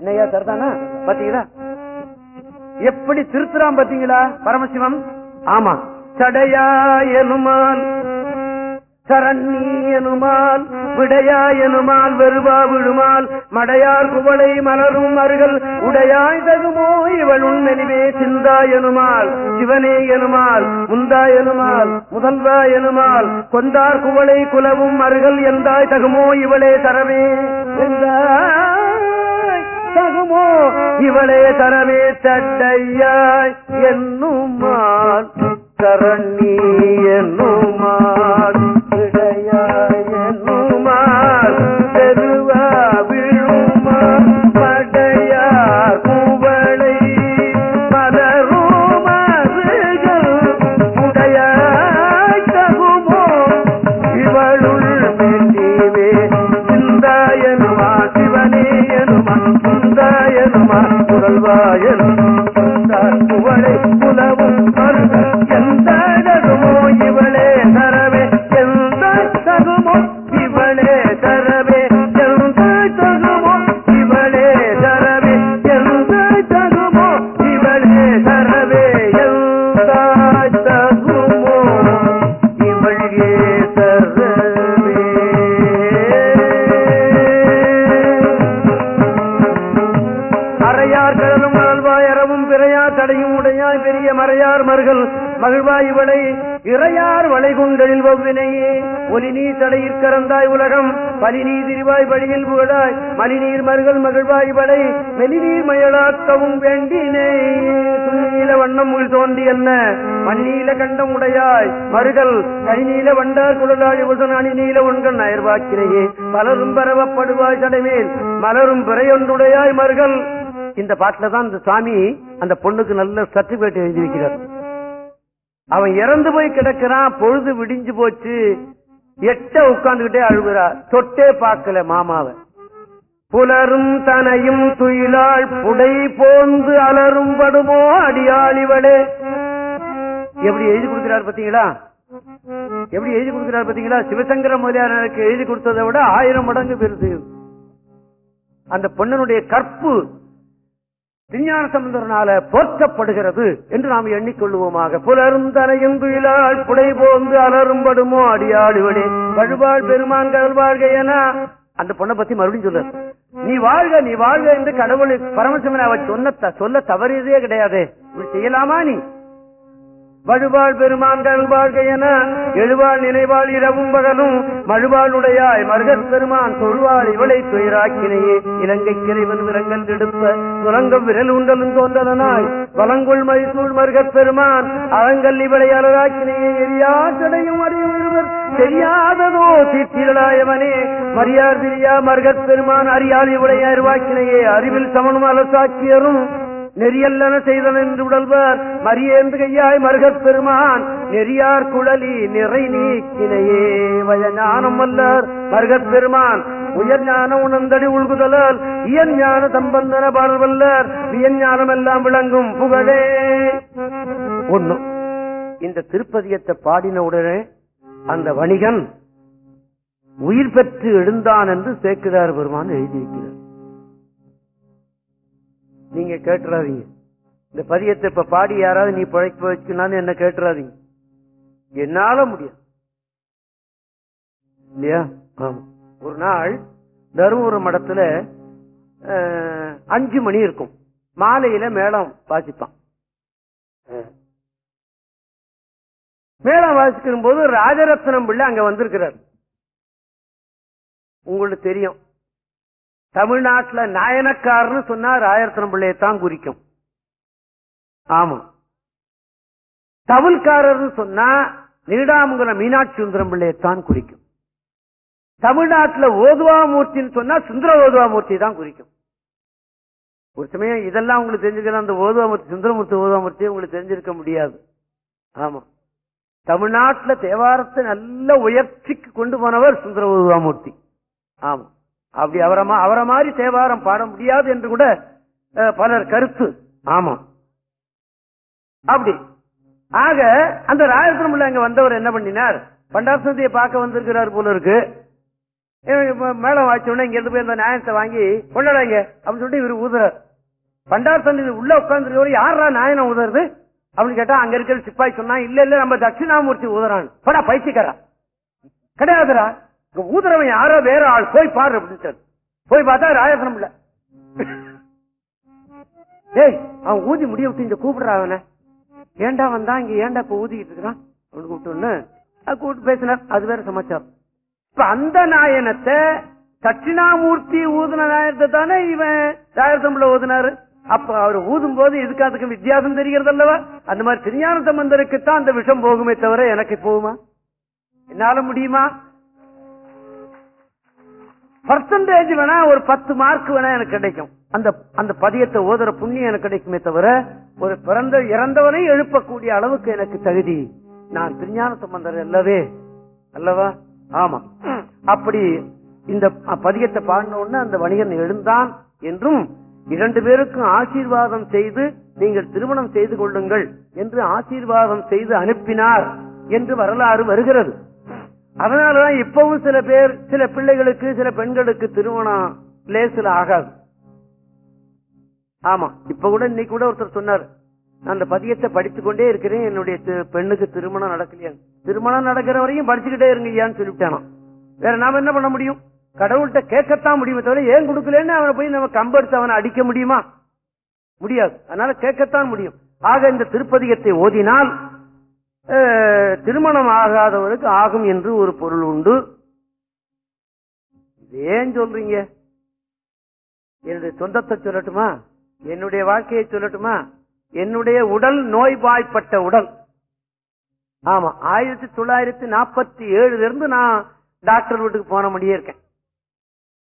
என்னையா சரிதானா பாத்தீங்களா? எப்படி திருத்துறான் பாத்தீங்களா? பரமசிவம்? ஆமா. சடையா எனுமால் சரண்ணி எனுமால் விடையா எனுமால் வெறுவா விழுமால் மடையார் குவளை மலரும் அருகல் உடையாய் தகுமோ இவள் உண்மெனிவே சிந்தா எனுமால் சிவனே எனுமால் முந்தா எனுமால் முதல்வா எனுமால் கொந்தார் குவளை குலவும் அருகல் எந்தாய் தகுமோ இவளே தரவே தகுமோ? இவளே தரவே தட்டையாய் என்னுமான் தரணி என்னுமான் விடையாய். கொண்டெழில் வவ்வினையே ஒலி நீ தடையிற் கறந்தாய் உலகம் பலி நீ திரிவாய் வழியில் புகழாய் மலிநீர் மருகள் மகிழ்வாய் இவளை மெலிநீர் மயலாக்கவும் வேண்டினே. துண்ணீல வண்ணம் உள் தோன்றி என்ன மண்ணீல கண்டம் உடையாய் மருகள் கைநீல வண்டார் குழலாளி உசன் அணிநீல உண்கள் நயர்வாக்கினையே பலரும் பரவப்படுவாய் சடைமேல் மலரும் பிறையொன்றுடையாய் மருகள் இந்த பாட்டில தான் இந்த சாமி அந்த பொண்ணுக்கு நல்ல சர்டிபிகேட் எழுதி வைக்கிறார் அவன் இறந்து போய் கிடக்கிறான் பொழுது விடிஞ்சு போச்சு. எட்ட உட்கார்ந்துகிட்டே அழுகுறா. தொட்டே பார்க்கல மாமாவை. புலரும் தனையும் துயிலாள் புடை போந்து அலரும் படுமோ அடியாளிவளே எப்படி எழுதி கொடுக்கிறார் பாத்தீங்களா எப்படி எழுதி கொடுக்கிறார் பாத்தீங்களா சிவசங்கர முதலியாருக்கு எழுதி கொடுத்ததை விட ஆயிரம் மடங்கு பெருசு அந்த பொண்ணனுடைய கற்பு விஞ்ஞான சம்பந்தரனால போற்றப்படுகிறது என்று நாம் எண்ணிக்கொள்வோமாக புலரும் தனையும் துயிலாள் புடை போந்து அலரும்படுமோ படுமோ வழுவாள் பெருமான் கடல் வாழ்க என அந்த பொண்ணை பத்தி மறுபடியும் சொல்ல. நீ வாழ்க நீ வாழ்க என்று கடவுள் பரமசிவன் அவ சொன்ன சொல்ல தவறியதே கிடையாது. செய்யலாமா நீ? வழுவாள் பெருமான் வாழ்க என எழுவாள் நினைவாள் இரவும் பகலும் மழுவாளுடையாய் மருகத் பெருமான் தொழுவாள் இவளை துயராக்கினையே. இலங்கை கிரைவன் விரங்கல் எடுப்ப துலங்கம் விரல் உண்டலும் தோன்றதனாய் வலங்குள் மைசூல் மருகத் பெருமான் அலங்கல் இவளை அலராக்கினையே. எரியா சடையும் அறியும் இருவர் தெரியாததோ தீர்த்திரளாயவனே. மரியார் பிரியா மருகத் பெருமான் அறியாள் இவளை அருவாக்கினையே. அறிவில் சமனும் அலசாக்கியரும் நெறியல்லன செய்தன என்று உடல்வர் மரியேந்து கையாய் மருகப் பெருமான் நெறியார் குழலி நிறை நீக்கினையே. வயஞானம் வல்லர் மருகப் பெருமான் உயர் ஞான உணர்ந்தடி உள்குதலால் இயன் ஞான சம்பந்தன பாடல் வல்லர் வியஞானம் எல்லாம் விளங்கும் புகழே. ஒண்ணு இந்த திருப்பதியத்தை பாடின உடனே அந்த வணிகன் உயிர் பெற்று எழுந்தான் என்று சேக்கிரார் பெருமான் எழுதியிருக்கிறார். நீங்க கேட்டுறாதீங்க. இந்த பதியத்தை இப்ப பாடி யாராவது நீ பிழைப்பு வச்சுக்கணும்னு என்ன கேட்டுறாதீங்க. என்னால முடியும் இல்லையா? ஆமா. ஒரு நாள் தருமபுரம் மடத்துல அஞ்சு மணி இருக்கும். மாலையில மேளம் வாசிப்பான். மேளம் வாசிக்கும் போது ராஜரத்னம் பிள்ளை அங்க வந்திருக்கிறார். உங்களுக்கு தெரியும். தமிழ்நாட்டுல நாயனக்காரன்னு சொன்னா ராயரத்னம் பிள்ளையத்தான் குறிக்கும். ஆமா. தமிழ்காரர்னு சொன்னா நீடாமங்கலம் மீனாட்சி சுந்தரம் பிள்ளையத்தான் குறிக்கும். தமிழ்நாட்டுல ஓதுவாமூர்த்தின்னு சொன்னா சுந்தர ஓதுவாமூர்த்தி தான் குறிக்கும். ஒரு சமயம் இதெல்லாம் உங்களுக்கு தெரிஞ்சுக்கலாம் அந்த ஓதுவாமூர்த்தி சுந்தரமூர்த்தி ஓதுவாமூர்த்தி உங்களுக்கு தெரிஞ்சிருக்க முடியாது. ஆமா. தமிழ்நாட்டுல தேவாரத்தை நல்ல உயர்ச்சிக்கு கொண்டு போனவர் சுந்தர ஓதுவாமூர்த்தி. ஆமா. அப்படி அவரை அவரை மாதிரி தேவாரம் பாட முடியாது என்று கூட பலர் கருத்து. ஆமா. அப்படி. ஆக அந்த ராயபுரம் அங்க வந்தவர் என்ன பண்ணினார்? பண்டாசந்தியை பார்க்க வந்திருக்கிறார் போல இருக்கு. இவன் இப்ப மேளம் வாய்ச்ச உடனே இங்க இருந்து போய் அந்த நியாயத்தை வாங்கி கொண்டாடாங்க அப்படின்னு சொல்லிட்டு இவர் ஊதுறார். பண்டார் சந்தி உள்ள உட்கார்ந்து யாரா நாயனம் ஊதுறது? அப்படின்னு கேட்டா அங்க இருக்கிற சிப்பாய் சொன்னா இல்ல இல்ல நம்ம தட்சிணாமூர்த்தி ஊதுறான். படா பைத்தியக்காரா. கிடையாதுடா. இங்க ஊதுறவன் யாரோ வேற ஆள். போய் பாரு அப்படின்னு சொல்லி. போய் பார்த்தா ராயசனம் இல்ல. ஏய் அவன் ஊதி முடிய விட்டு இங்க கூப்பிடுறான் அவனை. ஏண்டா வந்தா இங்க ஏண்டா இப்ப ஊதிக்கிட்டு இருக்கிறான்? அவனு கூப்பிட்டு கூப்பிட்டு பேசினார் அது வேற சமாச்சாரம். இப்ப அந்த நாயனத்தை தட்சிணாமூர்த்தி ஊதுன நாயனத்தை தானே இவன் ராயத்தம்புல ஊதுனாரு. அப்ப அவர் ஊதும் போது இதுக்கு அதுக்கு வித்தியாசம் தெரிகிறது அல்லவா? அந்த மாதிரி திருஞான சம்பந்தருக்கு தான் அந்த விஷம் போகுமே தவிர எனக்கு போகுமா? என்னால முடியுமா? பர்சன்டேஜ் வேணா ஒரு பத்து மார்க் வேணா எனக்கு கிடைக்கும். அந்த அந்த பதியத்தை ஓதுற புண்ணியம் எனக்கு கிடைக்குமே தவிர ஒரு பிறந்த இறந்தவனை எழுப்பக்கூடிய அளவுக்கு எனக்கு தகுதி. நான் திருஞான சம்பந்தர் அல்லவே அல்லவா? ஆமா. அப்படி இந்த பதியத்தை பாடினோடனே அந்த வணிகன் எழுந்தான் என்றும் இரண்டு பேருக்கும் ஆசீர்வாதம் செய்து நீங்கள் திருமணம் செய்து கொள்ளுங்கள் என்று ஆசீர்வாதம் செய்து அனுப்பினார் என்று வரலாறு வருகிறது. அதனாலதான் இப்பவும் சில பேர் சில பிள்ளைகளுக்கு சில பெண்களுக்கு திருமணம் லேசில் ஆகாது. ஆமா இப்ப கூட இன்னைக்கு கூட ஒருத்தர் சொன்னார் நான் அந்த பதியத்தை படித்து கொண்டே இருக்கிறேன் என்னுடைய பெண்ணுக்கு திருமணம் நடக்கலையா? திருமணம் நடக்கிற வரையும் படிச்சுக்கிட்டே இருங்கய்யான்னு சொல்லிவிட்டானாம் வேற நாம என்ன பண்ண முடியும்? கடவுள்கிட்ட கேட்கத்தான் முடியுமே தவிர ஏன் கொடுக்கலன்னு அவனை போய் நம்ம கம்பெடுத்து அவனை அடிக்க முடியுமா? முடியாது. அதனால கேட்கத்தான் முடியும். ஆக இந்த திருப்பதிகத்தை ஓதினால் திருமணம் ஆகாதவருக்கு ஆகும் என்று ஒரு பொருள் உண்டு. ஏன் சொல்றீங்க? என்னுடைய சொந்தத்தை சொல்லட்டுமா? என்னுடைய வாழ்க்கையை சொல்லட்டுமா? என்னுடைய உடல் நோய்வாய்ப்பட்ட உடல். ஆமா ஆயிரத்தி தொள்ளாயிரத்தி நாற்பத்தி ஏழுல இருந்து நான் டாக்டர் வீட்டுக்கு போன முடியே இருக்கேன்.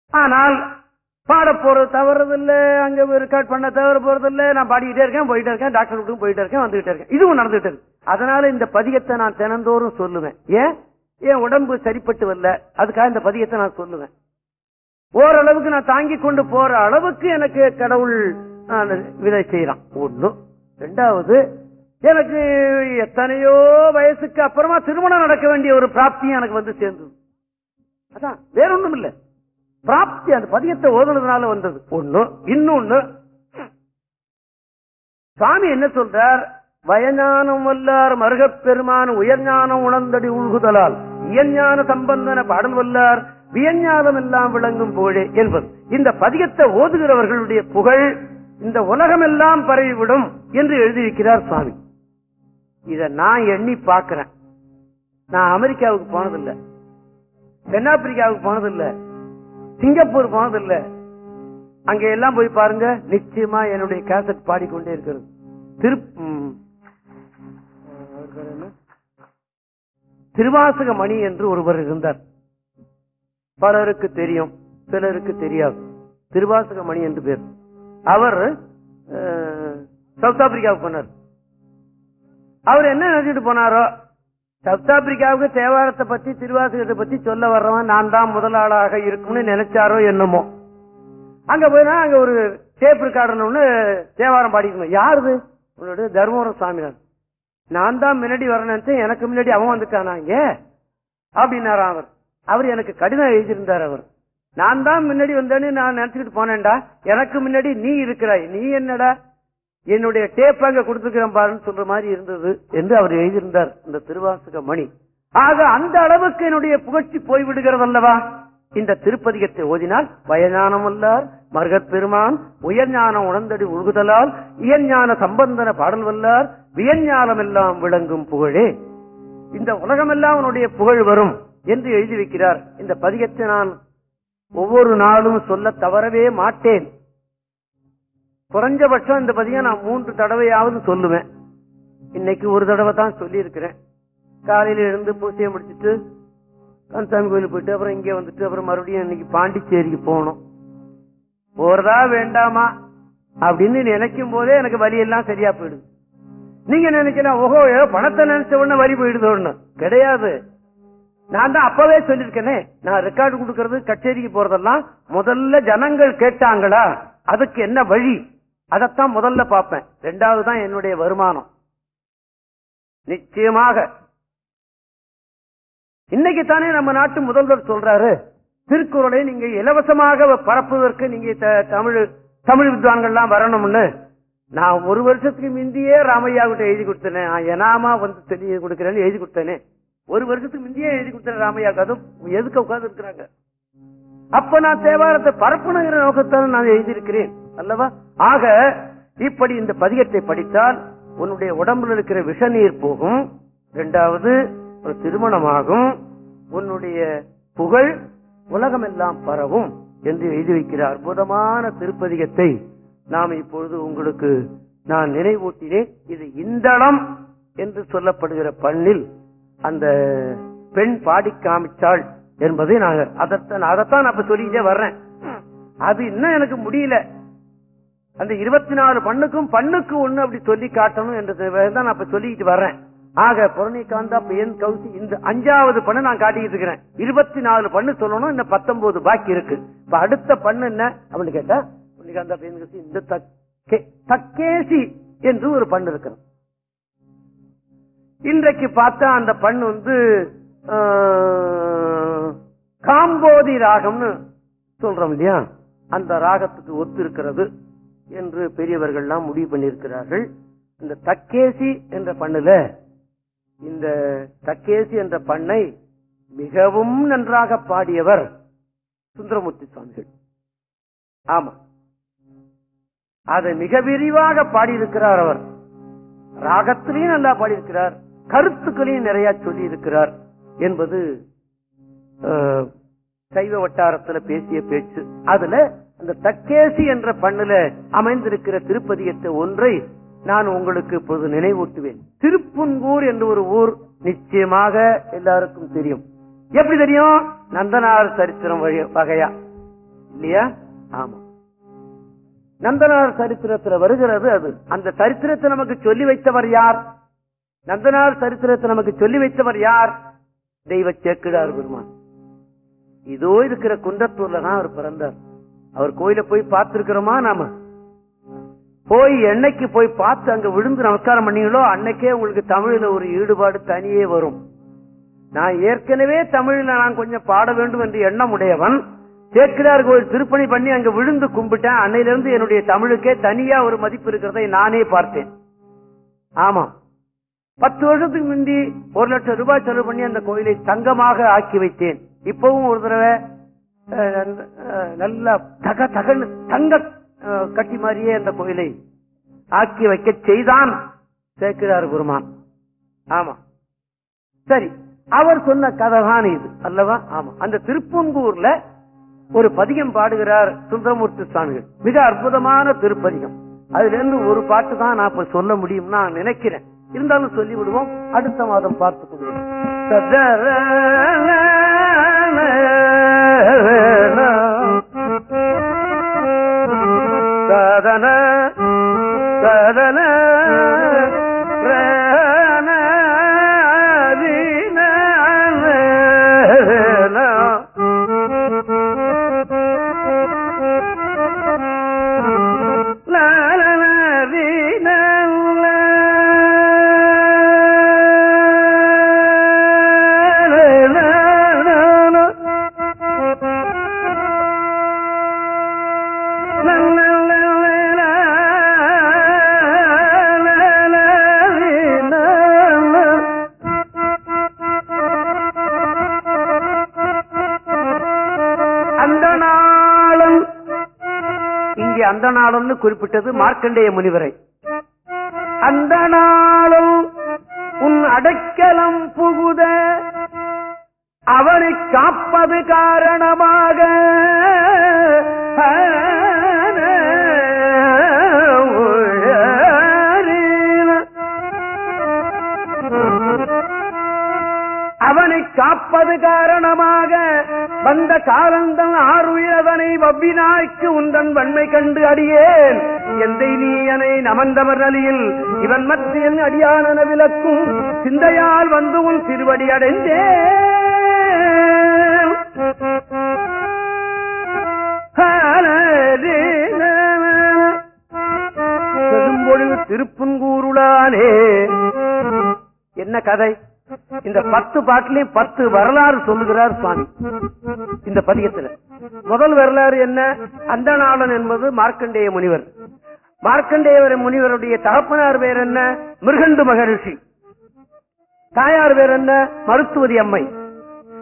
ஆனால் பாட போறது தவறதில்ல அங்க ரெக்கார்ட் பண்ண தவற இல்லை நான் பாடிக்கிட்டே இருக்கேன் போயிட்டே இருக்கேன் டாக்டர் வீட்டுக்கு போயிட்டே இருக்கேன் வந்துகிட்டே இருக்கேன். இதுவும் நடந்துட்டு இருக்கு. அதனால இந்த பதிகத்தை நான் தினந்தோறும் சொல்லுவேன். ஏன்? என் உடம்பு சரிப்பட்டு வரல. அதுக்காக இந்த பதிகத்தை நான் சொல்லுவேன். ஓரளவுக்கு நான் தாங்கி கொண்டு போற அளவுக்கு எனக்கு கடவுள் விதை செய்யறான் ஒண்ணு. ரெண்டாவது எனக்கு எத்தனையோ வயசுக்கு அப்புறமா திருமணம் நடக்க வேண்டிய ஒரு பிராப்தியும் எனக்கு வந்து சேர்ந்தது. அதான் வேற ஒண்ணும் இல்ல பிராப்தி அந்த பதியத்தை ஓதுனதுனால வந்தது. ஒண்ணு. இன்னொன்னு சுவாமி என்ன சொல்றார்? வயஞானம் வல்லார் மருகப் பெருமான் உயர்ஞானம் உணர்ந்தடி உள்குதலால் இயஞ்ஞான சம்பந்தன பாடல் வல்லார் வியஞ்ஞானம் எல்லாம் விளங்கும் போழே என்பது. இந்த பதிகத்தை ஓதுகிறவர்களுடைய புகழ் இந்த உலகமெல்லாம் பரவிவிடும் என்று எழுதியிருக்கிறார் சுவாமி. இத நான் எண்ணி பாக்குறேன் நான் அமெரிக்காவுக்கு போனதில்லை. தென்னாப்பிரிக்காவுக்கு போனதில்லை. சிங்கப்பூர் போனதில்லை. அங்க எல்லாம் போய் பாருங்க நிச்சயமா என்னுடைய கேசட் பாடிக்கொண்டே இருக்கிறது. திரு திருவாசக மணி என்று ஒருவர் இருந்தார். பலருக்கு தெரியும் சிலருக்கு தெரியாது. திருவாசக மணி என்று பேர். அவர் சவுத் ஆப்பிரிக்காவுக்கு போனார். அவர் என்ன நினைச்சிட்டு போனாரோ சவுத் ஆப்பிரிக்காவுக்கு தேவாரத்தை பத்தி திருவாசகத்தை பத்தி சொல்ல வர்றவன் நான் தான் முதலாளாக இருக்கும்னு நினைச்சாரோ என்னமோ. அங்க போயினா அங்க ஒரு டேப் ரெக்கார்டர்னு தேவாரம் பாடிக்கணும் யாருது உன்னோட தர்மபுரம் சுவாமிநாதன் நான் தான் முன்னாடி வரணும்னு எனக்கு முன்னாடி அவன் வந்துட்டானா இங்க? அப்படின்னாரா அவர். அவர் எனக்கு கடிதம் எழுதியிருந்தார் அவர். நான் தான் முன்னாடி வந்தேன்னு நான் நினைச்சுக்கிட்டு போனேன்டா. எனக்கு முன்னாடி நீ இருக்கிறாய். நீ என்னடா? என்னுடைய டேப் அங்க கொடுத்துக்கிறேன் பாருன்னு சொல்ற மாதிரி இருந்தது என்று அவர் எழுதியிருந்தார். இந்த திருவாசக மணி. ஆக அந்த அளவுக்கு என்னுடைய புகழ்ச்சி போய்விடுகிறது அல்லவா? இந்த திருப்பதிகத்தை ஓதினால் பயஞானம் வல்லார் மருகத் பெருமான் உயர்ஞானம் உணர்ந்தடி உழுகுதலால் இயஞ்ஞான சம்பந்தன பாடல் வல்லார் வியஞ்ஞானம் எல்லாம் விளங்கும் புகழே. இந்த உலகமெல்லாம் அவனுடைய புகழ் வரும் என்று எழுதி வைக்கிறார் இந்த பதிகத்தை நான் ஒவ்வொரு நாளும் சொல்ல தவறவே மாட்டேன். குறைஞ்சபட்சம் இந்த பதிகம் நான் மூன்று தடவையாவது சொல்லுவேன். இன்னைக்கு ஒரு தடவை தான் சொல்லி இருக்கிறேன் காலையில எழுந்து பூசையை முடிச்சிட்டு கந்தசாமி கோயிலுக்கு போயிட்டு அப்புறம் இங்கே வந்துட்டு அப்புறம் மறுபடியும் இன்னைக்கு பாண்டிச்சேரிக்கு போகணும். போறதா வேண்டாமா? அப்படின்னு நினைக்கும் போதே எனக்கு வழியெல்லாம் சரியா போயிடுது. நீங்க நினைக்கலாம் ஓஹோ ஏதோ பணத்தை நினைச்ச உடனே வரி போயிடுதோன்னு கிடையாது. நான் தான் அப்பவே சொல்லிருக்கேனே நான் ரெக்கார்டு கொடுக்கறது கச்சேரிக்கு போறதெல்லாம் முதல்ல ஜனங்கள் கேட்டாங்களா? அதுக்கு என்ன வழி? அதைத்தான் முதல்ல பார்ப்பேன். ரெண்டாவது தான் என்னுடைய வருமானம். நிச்சயமாக. இன்னைக்கு தானே நம்ம நாட்டு முதல்வர் சொல்றாரு திருக்குறளை நீங்க இலவசமாக பரப்புவதற்கு நீங்க த- தமிழ் தமிழ் வித்வான்கள்லாம் வரணும்னு. நான் ஒரு வருஷத்துக்கு முந்தையே ராமையா கிட்ட எழுதி கொடுத்தேன். எனாமா வந்து தெரிய கொடுக்கிறேன்னு எழுதி கொடுத்தேனே. ஒரு வருஷத்துக்கு முந்தையே எழுதி கொடுத்தேன் ராமையாக்கு அதுவும் எதுக்கு உட்கார்ந்து இருக்கிறாங்க? அப்ப நான் தேவாரத்தை பரப்பணுங்கிற நோக்கத்தால் நான் எழுதியிருக்கிறேன். அல்லவா? ஆக இப்படி இந்த பதிகத்தை படித்தால் உன்னுடைய உடம்புல இருக்கிற விஷநீர் போகும். இரண்டாவது ஒரு திருமணமாகும். உன்னுடைய புகழ் உலகமெல்லாம் பரவும் என்று எழுதி வைக்கிற அற்புதமான திருப்பதிகத்தை நாம் இப்பொழுது உங்களுக்கு நான் நினைவூட்டினேன் இது இந்தளம் என்று சொல்லப்படுகிற பண்ணில் அந்த பெண் பாடி காமிச்சாள் என்பதை நான் அதைத்தான் அதைத்தான் நான் சொல்லிக்கிட்டே வர்றேன். அது இன்னும் எனக்கு முடியல. அந்த இருபத்தி நாலு பண்ணுக்கும் பண்ணுக்கு ஒண்ணு அப்படி சொல்லி காட்டணும் என்றதை தான் நான் இப்ப சொல்லிக்கிட்டு வர்றேன். ஆக புரணிகாந்தா என் கவுசி இந்த அஞ்சாவது பண்ணு நான் காட்டிக்கிட்டு இருக்கிறேன். இருபத்தி நாலு பண்ணு சொல்லணும் இந்த பத்தொன்பது பாக்கி இருக்கு. இப்ப அடுத்த பண்ணு என்ன அப்படின்னு கேட்டா புரணிகாந்தா பெயன் இந்த தக்கேசி என்று ஒரு பண்ணு இருக்கிறது இன்றைக்கு பார்த்தா அந்த பண்ணு வந்து காம்போதி ராகம்னு சொல்றோம் இல்லையா? அந்த ராகத்துக்கு ஒத்து இருக்கிறது என்று பெரியவர்கள்லாம் முடிவு பண்ணியிருக்கிறார்கள். இந்த தக்கேசி என்ற பண்ணுல இந்த தக்கேசி என்ற பண்ணை மிகவும் நன்றாக பாடியவர் சுந்தரமூர்த்தி சுவாமிகள். ஆமா. அதை மிக விரிவாக பாடியிருக்கிறார் அவர். ராகத்திலையும் நல்லா பாடியிருக்கிறார். கருத்துக்களையும் நிறைய சொல்லி இருக்கிறார் என்பது சைவ வட்டாரத்துல பேசிய பேச்சு. அதுல அந்த தக்கேசி என்ற பண்ணுல அமைந்திருக்கிற திருப்பதியத்தை ஒன்றை நான் உங்களுக்கு இப்போது நினைவூட்டுவேன். திருப்புன்கூர் என்று ஒரு ஊர் நிச்சயமாக எல்லாருக்கும் தெரியும். எப்படி தெரியும்? நந்தனார் சரித்திரம் வழி- வகையா. இல்லையா? ஆமா. நந்தனார் சரித்திரத்தில் வருகிறது அது. அந்த சரித்திரத்தை நமக்கு சொல்லி வைத்தவர் யார்? நந்தனார் சரித்திரத்தை நமக்கு சொல்லி வைத்தவர் யார்? தெய்வ சேக்கிடார் பெருமான். இதோ இருக்கிற குன்றத்தூர்ல தான் அவர் பிறந்தார். அவர் கோயில போய் பார்த்திருக்கிறோமா நாம? போய் என்னைக்கு போய் பார்த்து அங்க விழுந்து நமஸ்காரம் பண்ணீங்களோ அன்னைக்கே உங்களுக்கு தமிழ்ல ஒரு ஈடுபாடு தனியே வரும். நான் ஏற்கனவே தமிழ்ல நான் கொஞ்சம் பாட வேண்டும் என்று எண்ணம் உடையவன் சேக்கிரார் கோயில் திருப்பணி பண்ணி அங்க விழுந்து கும்பிட்டேன். அன்னையிலிருந்து என்னுடைய தமிழுக்கே தனியா ஒரு மதிப்பு இருக்கிறதை நானே பார்த்தேன். ஆமா பத்து வருஷத்துக்கு முந்தி ஒரு லட்சம் ரூபாய் செலவு பண்ணி அந்த கோயிலை தங்கமாக ஆக்கி வைத்தேன். இப்பவும் ஒரு தடவை நல்ல- நல்லா தக தகன்னு தங்க கட்டி மாதிரியே அந்த கோயிலை ஆக்கி வைக்க செய்தான் சேக்கிரார் குருமான். ஆமா சரி அவர் சொன்ன கதை தான் இது அல்லவா? ஆமா அந்த திருப்பங்கூர்ல ஒரு பதிகம் பாடுகிறார் சுந்தரமூர்த்தி சுவாமிகள். மிக அற்புதமான திருப்பதிகம். அதுல இருந்து ஒரு பாட்டு தான் நான் இப்ப சொல்ல முடியும் நான் நினைக்கிறேன். இருந்தாலும் சொல்லி விடுவோம் அடுத்த மாதம் பார்த்துக் கொள்வோம். சதன சதன அந்த நாளும்னு குறிப்பிட்டது மார்க்கண்டேய முனிவரை. அந்த நாளும் உன் அடைக்கலம் புகுத அவனை காப்பது காரணமாக. அவனை காப்பது காரணமாக. வந்த காலந்தன் ஆறுயிரவனை வவ்வினாய்க்கு உந்தன் வன்மை கண்டு அடியேன். எந்தை நீயனை நமந்தவர் நலியில் இவன் மத்தியன் அடியானன விளக்கும் சிந்தையால் வந்து உன் திருவடி அடைந்தே பெரும்பொழிவு திருப்புங்கூருளானே என்ன கதை? இந்த பத்து பாட்டிலையும் பத்து வரலாறு சொல்லுகிறார் சுவாமி. இந்த பதிகத்துல. முதல் வரலாறு என்ன? அந்தநாளன் என்பது மார்க்கண்டேய முனிவர். மார்க்கண்டேயவர முனிவருடைய தகப்பனார் பேர் என்ன? மிருகண்டு மகரிஷி. தாயார் பேர் என்ன? மருத்துவதி அம்மை.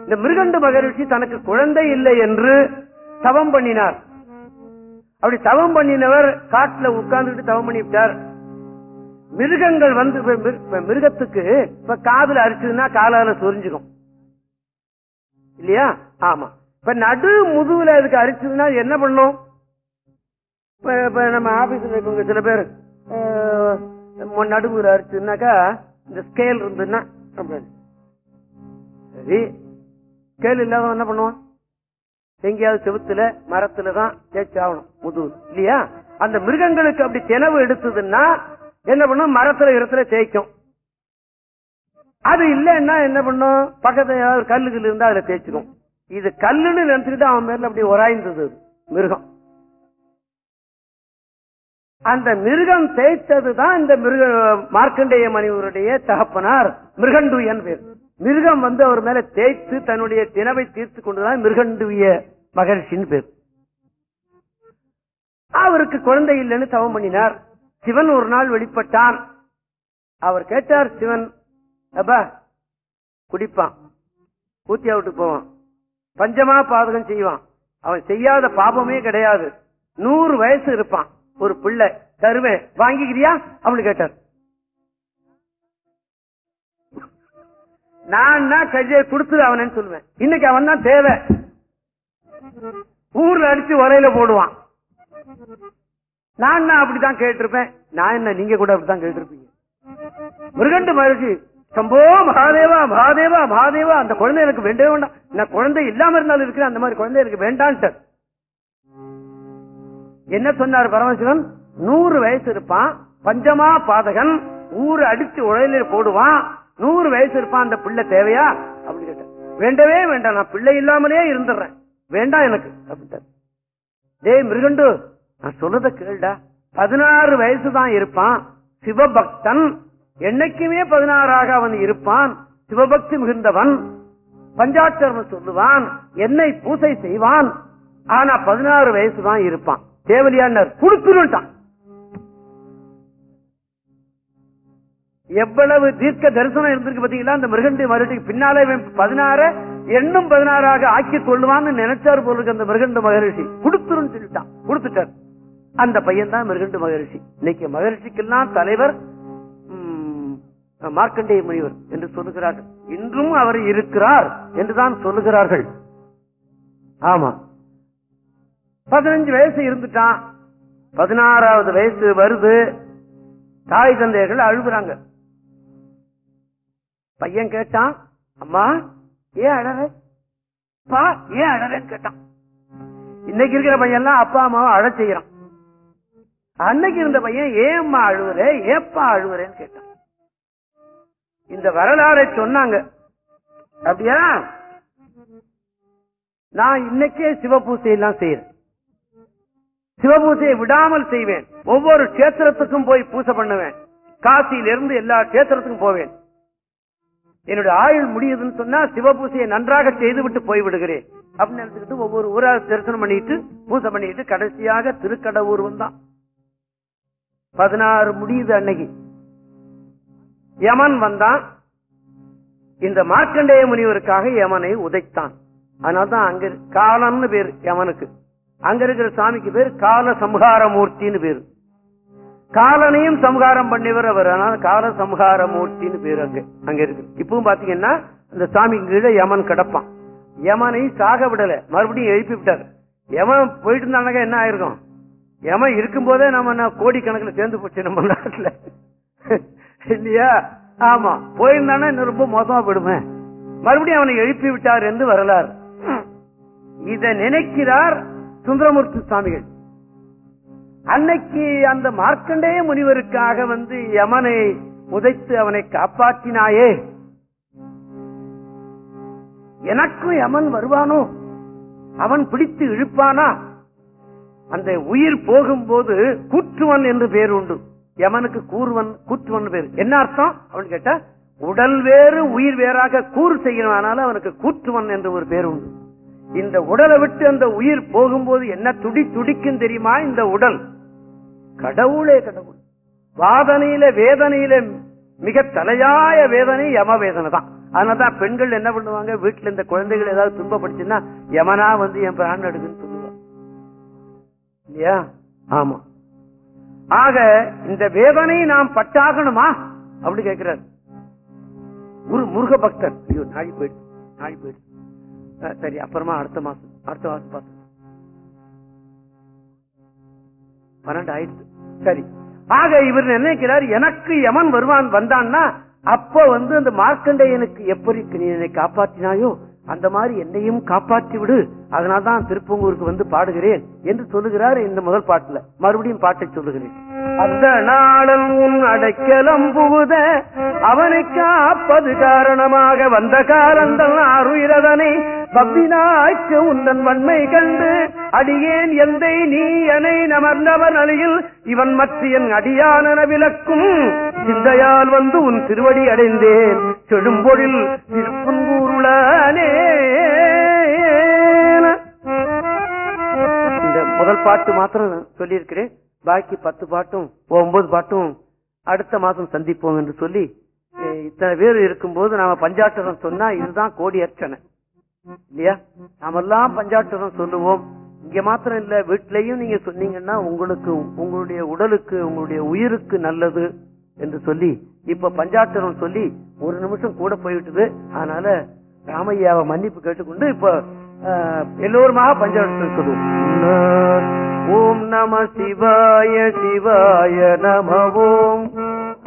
இந்த மிருகண்டு மகரிஷி தனக்கு குழந்தை இல்லை என்று தவம் பண்ணினார். அப்படி தவம் பண்ணினவர் காட்டுல உட்கார்ந்துட்டு தவம் பண்ணிவிட்டார். மிருகங்கள் வந்து மிருகத்துக்கு இப்ப காதுல அரிச்சதுன்னா காலால சொரிஞ்சுக்கும் இல்லையா? ஆமா. இப்ப நடு முதுகுல அதுக்கு அரிச்சதுன்னா என்ன பண்ணும்? இப்ப நம்ம ஆபீஸ்ல இருக்கவங்க சில பேர் நடுவுல அரிச்சதுனாக்கா இந்த ஸ்கேல் இருந்ததுன்னா சரி. ஸ்கேல் இல்லாத என்ன பண்ணுவான்? எங்கேயாவது செவுத்துல மரத்துலதான் தேய்ச்சி ஆகணும் முதுகு இல்லையா? அந்த மிருகங்களுக்கு அப்படி செலவு எடுத்ததுன்னா என்ன பண்ணும்? மரத்துல இடத்துல தேய்க்கும். அது இல்லைன்னா என்ன பண்ணும்? பக்கத்துல ஏதாவது கல்லுகள் இருந்தா அதுல தேய்ச்சிக்கும். இது கல்லுன்னு நினைச்சுக்கிட்டு அவன் மேல அப்படி உராய்ந்தது மிருகம். அந்த மிருகம் தேய்த்ததுதான் இந்த மிருக மார்க்கண்டேய மணிவருடைய தகப்பனார் மிருகண்டுயன் பேர். மிருகம் வந்து அவர் மேல தேய்த்து தன்னுடைய தினவை தீர்த்து கொண்டுதான் மிருகண்டுவிய மகர்ஷின்னு பேர். அவருக்கு குழந்தை இல்லைன்னு தவம் பண்ணினார். சிவன் ஒரு நாள் வெளிப்பட்டான். அவர் கேட்டார் சிவன் அப்பா குடிப்பான். ஊத்தியா விட்டு போவான். பஞ்சமா பாதகம் செய்வான். அவன் செய்யாத பாபமே கிடையாது. நூறு வயசு இருப்பான். ஒரு பிள்ளை தருவேன். வாங்கிக்கிறியா? அப்படின்னு கேட்டார். நான் கையை கொடுத்துரு அவனு சொல்லுவேன். இன்னைக்கு அவன் தான் தேவை. ஊர்ல அடிச்சு உரையில போடுவான். நான் அப்படித்தான் கேட்டிருப்பேன். நான் என்ன நீங்க கூட அப்படித்தான் கேட்டிருப்பீங்க. மிருகண்டு மகிழ்ச்சி சம்போ மகாதேவா மகாதேவா மகாதேவா அந்த குழந்தை எனக்கு வேண்டவே வேண்டாம். நான் குழந்தை இல்லாம இருந்தாலும் இருக்கிறேன் அந்த மாதிரி குழந்தை எனக்கு வேண்டான்ட்டு என்ன சொன்னார் பரமசிவன்? நூறு வயசு இருப்பான் பஞ்சமா பாதகன் ஊரு அடிச்சு உழையில போடுவான். நூறு வயசு இருப்பான் அந்த பிள்ளை தேவையா? அப்படின்னு கேட்டேன் வேண்டவே வேண்டாம் நான் பிள்ளை இல்லாமலே இருந்துடுறேன். வேண்டாம் எனக்கு அப்படின்ட்டு டேய் மிருகண்டு நான் சொல்றத கேள்டா. பதினாறு வயசு தான் இருப்பான். சிவபக்தன். என்னைக்குமே பதினாறாக அவன் இருப்பான். சிவபக்தி மிகுந்தவன். பஞ்சாட்சரம் சொல்லுவான். என்னை பூசை செய்வான். ஆனா பதினாறு வயசு தான் இருப்பான். தேவலியானர் குடுத்துருட்டான். எவ்வளவு தீர்க்க தரிசனம் இருந்திருக்கு பாத்தீங்களா அந்த மிருகண்டி மகரிஷிக்கு பின்னாலே பதினாறு எண்ணும் பதினாறாக ஆக்கி கொள்ளுவான்னு நினைச்சார் போல இருக்கு அந்த மிருகண்ட மகரிஷி. கொடுத்துருன்னு சொல்லிட்டான். கொடுத்துட்டார். அந்த பையன் தான் மிருகண்டு மகரிஷி. இன்னைக்கு மகரிஷிக்கெல்லாம் தலைவர் மார்க்கண்டேய முனிவர் என்று சொல்லுகிறார்கள். இன்றும் அவர் இருக்கிறார் என்றுதான் சொல்லுகிறார்கள். ஆமா. பதினஞ்சு வயசு இருந்துட்டான். பதினாறாவது வயசு வருது. தாய் தந்தைகள் அழுகுறாங்க. பையன் கேட்டான் அம்மா ஏன் அழற? பா ஏன் அழறன்னு கேட்டான். இன்னைக்கு இருக்கிற பையன் எல்லாம் அப்பா அம்மாவை அழ செய்யறான். அன்னைக்கு இருந்த பையன் ஏம்மா அழுவுற? ஏப்பா அழுவுறேன்னு கேட்டான். இந்த வரலாறை சொன்னாங்க. அப்படியா? நான் இன்னைக்கே சிவபூசை எல்லாம் செய்யறேன். சிவபூசையை விடாமல் செய்வேன். ஒவ்வொரு கஷேத்திரத்துக்கும் போய் பூசை பண்ணுவேன். காசியிலிருந்து எல்லா கஷேத்திரத்துக்கும் போவேன். என்னுடைய ஆயுள் முடியுதுன்னு சொன்னா சிவபூசையை நன்றாக செய்து விட்டு போய் விடுகிறேன் அப்படின்னு நினைச்சுக்கிட்டு ஒவ்வொரு ஊரா தரிசனம் பண்ணிட்டு பூசை பண்ணிட்டு கடைசியாக திருக்கடவுர் வந்தான். பதினாறு முடியுது அன்னைக்கு. யமன் வந்தான். இந்த மார்க்கண்டேய முனிவருக்காக யமனை உதைத்தான். அதனால்தான் அங்க காலம்னு பேரு யமனுக்கு. அங்க இருக்கிற சாமிக்கு பேர் கால சம்ஹார மூர்த்தின்னு பேரு. காலனையும் சம்ஹாரம் பண்ணிவர் அவர். அதனால கால சம்ஹார மூர்த்தின்னு பேரு அங்க அங்க இருக்கு. இப்பவும் பாத்தீங்கன்னா இந்த சாமி கீழே யமன் கிடப்பான். யமனை சாக விடல. மறுபடியும் எழுப்பி விட்டார். யமன் போயிட்டு இருந்தாங்க என்ன ஆயிருக்கும்? ஏமா இருக்கும் போதே நம்ம கோடிக்கணக்கில் சேர்ந்து போச்சு நம்ம நாட்டுல? இல்லையா? ஆமா போயிருந்தானா இன்னும் ரொம்ப மோசமா போயிடுமே. மறுபடியும் அவனை எழுப்பி விட்டார் என்று வரலாறு. இதை நினைக்கிறார் சுந்தரமூர்த்தி சுவாமிகள். அன்னைக்கு அந்த மார்க்கண்டேய முனிவருக்காக வந்து யமனை உதைத்து அவனை காப்பாற்றினாயே. எனக்கும் யமன் வருவானோ? அவன் பிடித்து இழுப்பானா? அந்த உயிர் போகும்போது கூற்றுவன் என்று பேர் உண்டு. யமனுக்கு கூறுவன் கூற்றுவன் பேர். என்ன அர்த்தம்? அவன் கேட்டா உடல் வேறு உயிர் வேறாக கூறு செய்யறனால அவனுக்கு கூற்றுவன் என்று ஒரு பேர் உண்டு. இந்த உடலை விட்டு அந்த உயிர் போகும்போது என்ன துடி துடிக்கும் தெரியுமா? இந்த உடல். கடவுளே கடவுள். வாதனையில வேதனையில மிக தலையாய வேதனை யம வேதனை தான். அதனாலதான் பெண்கள் என்ன பண்ணுவாங்க? வீட்டுல இந்த குழந்தைகள் ஏதாவது துன்பப்படுச்சுன்னா யமனா வந்து என் பிராணம் எடுக்குன்னு இல்லையா? ஆமா. ஆக இந்த வேதனை நாம் பட்டாகணுமா அப்படி கேட்கிறார். ஒரு முருக பக்தர். ஐயோ நாய் போயிடுச்சு நாய் போயிடுச்சு சரி அப்புறமா அடுத்த மாசம் அடுத்த மாசம் பார்த்து பன்னெண்டு ஆயிடுச்சு. சரி. ஆக இவர் நினைக்கிறார்? எனக்கு யமன் வருவான் வந்தான்னா அப்ப வந்து அந்த மார்க்கண்டேயனுக்கு எப்படி நீ என்னை காப்பாற்றினாயோ அந்த மாதிரி என்னையும் காப்பாற்றி விடு. அதனால்தான் திருப்பங்கூருக்கு வந்து பாடுகிறேன் என்று சொல்லுகிறார் இந்த முதல் பாட்டுல. மறுபடியும் பாட்டை சொல்லுகிறேன். அந்த நாளன் உன் அடைக்கலம் புகுத அவனை காப்பது காரணமாக வந்த காலந்தன் அருயிரதனை பவ்வினாய்க்கு உந்தன் வன்மை கண்டு அடியேன் எந்தை நீ எனை நமர்ந்தவன் அழியில் இவன் மற்ற என் அடியானன விளக்கும் சிந்தையால் வந்து உன் திருவடி அடைந்தேன் செழும்பொழில் திருப்பங்கூருளானே இந்த முதல் பாட்டு மாத்திரம் சொல்லியிருக்கிறேன். பாக்கி பத்து பாட்டும் ஒன்பது பாட்டும் அடுத்த மாசம் சந்திப்போம் என்று சொல்லி இத்தனை பேர் இருக்கும்போது நாம பஞ்சாட்டரம் சொன்னா இதுதான் கோடி அர்ச்சனை. இல்லையா? நாமெல்லாம் பஞ்சாட்டரம் சொல்லுவோம். இங்க மாத்திரம் இல்ல வீட்லயும் நீங்க சொன்னீங்கன்னா உங்களுக்கு உங்களுடைய உடலுக்கு உங்களுடைய உயிருக்கு நல்லது என்று சொல்லி இப்ப பஞ்சாட்டரம் சொல்லி ஒரு நிமிஷம் கூட போயிட்டுது அதனால ராமையாவை மன்னிப்பு கேட்டுக்கொண்டு இப்ப எல்லோருமாக பஞ்சாட்டரம் சொல்லுவோம். ஓம் நம சிவாய சிவாய நம ஓம்.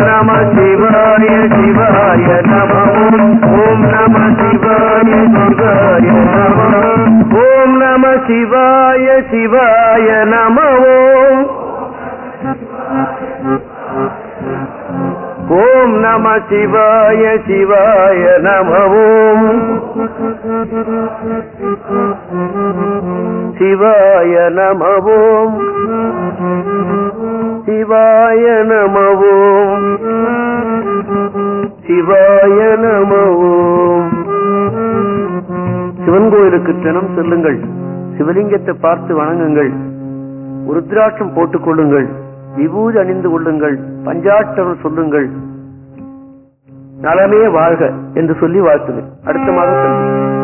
நம சிவாய சிவாய நமம் ஓம் நம சிவாய சிவாய நமம் ஓம் நம சிவாய சிவாய நம ஓம் ஓம் நம சிவாய சிவாய நம ஓம் சிவாய நம ஓம் சிவாய நம ஓம் சிவாய நம ஓம் சிவன் கோயிலுக்கு தினம் செல்லுங்கள். சிவலிங்கத்தை பார்த்து வணங்குங்கள். ருத்ராட்சம் போட்டுக் கொள்ளுங்கள். விபூதி அணிந்து கொள்ளுங்கள் பஞ்சாட்சரம் சொல்லுங்கள். நலமே வாழ்க என்று சொல்லி வாழ்த்துவேன். அடுத்த மாதம்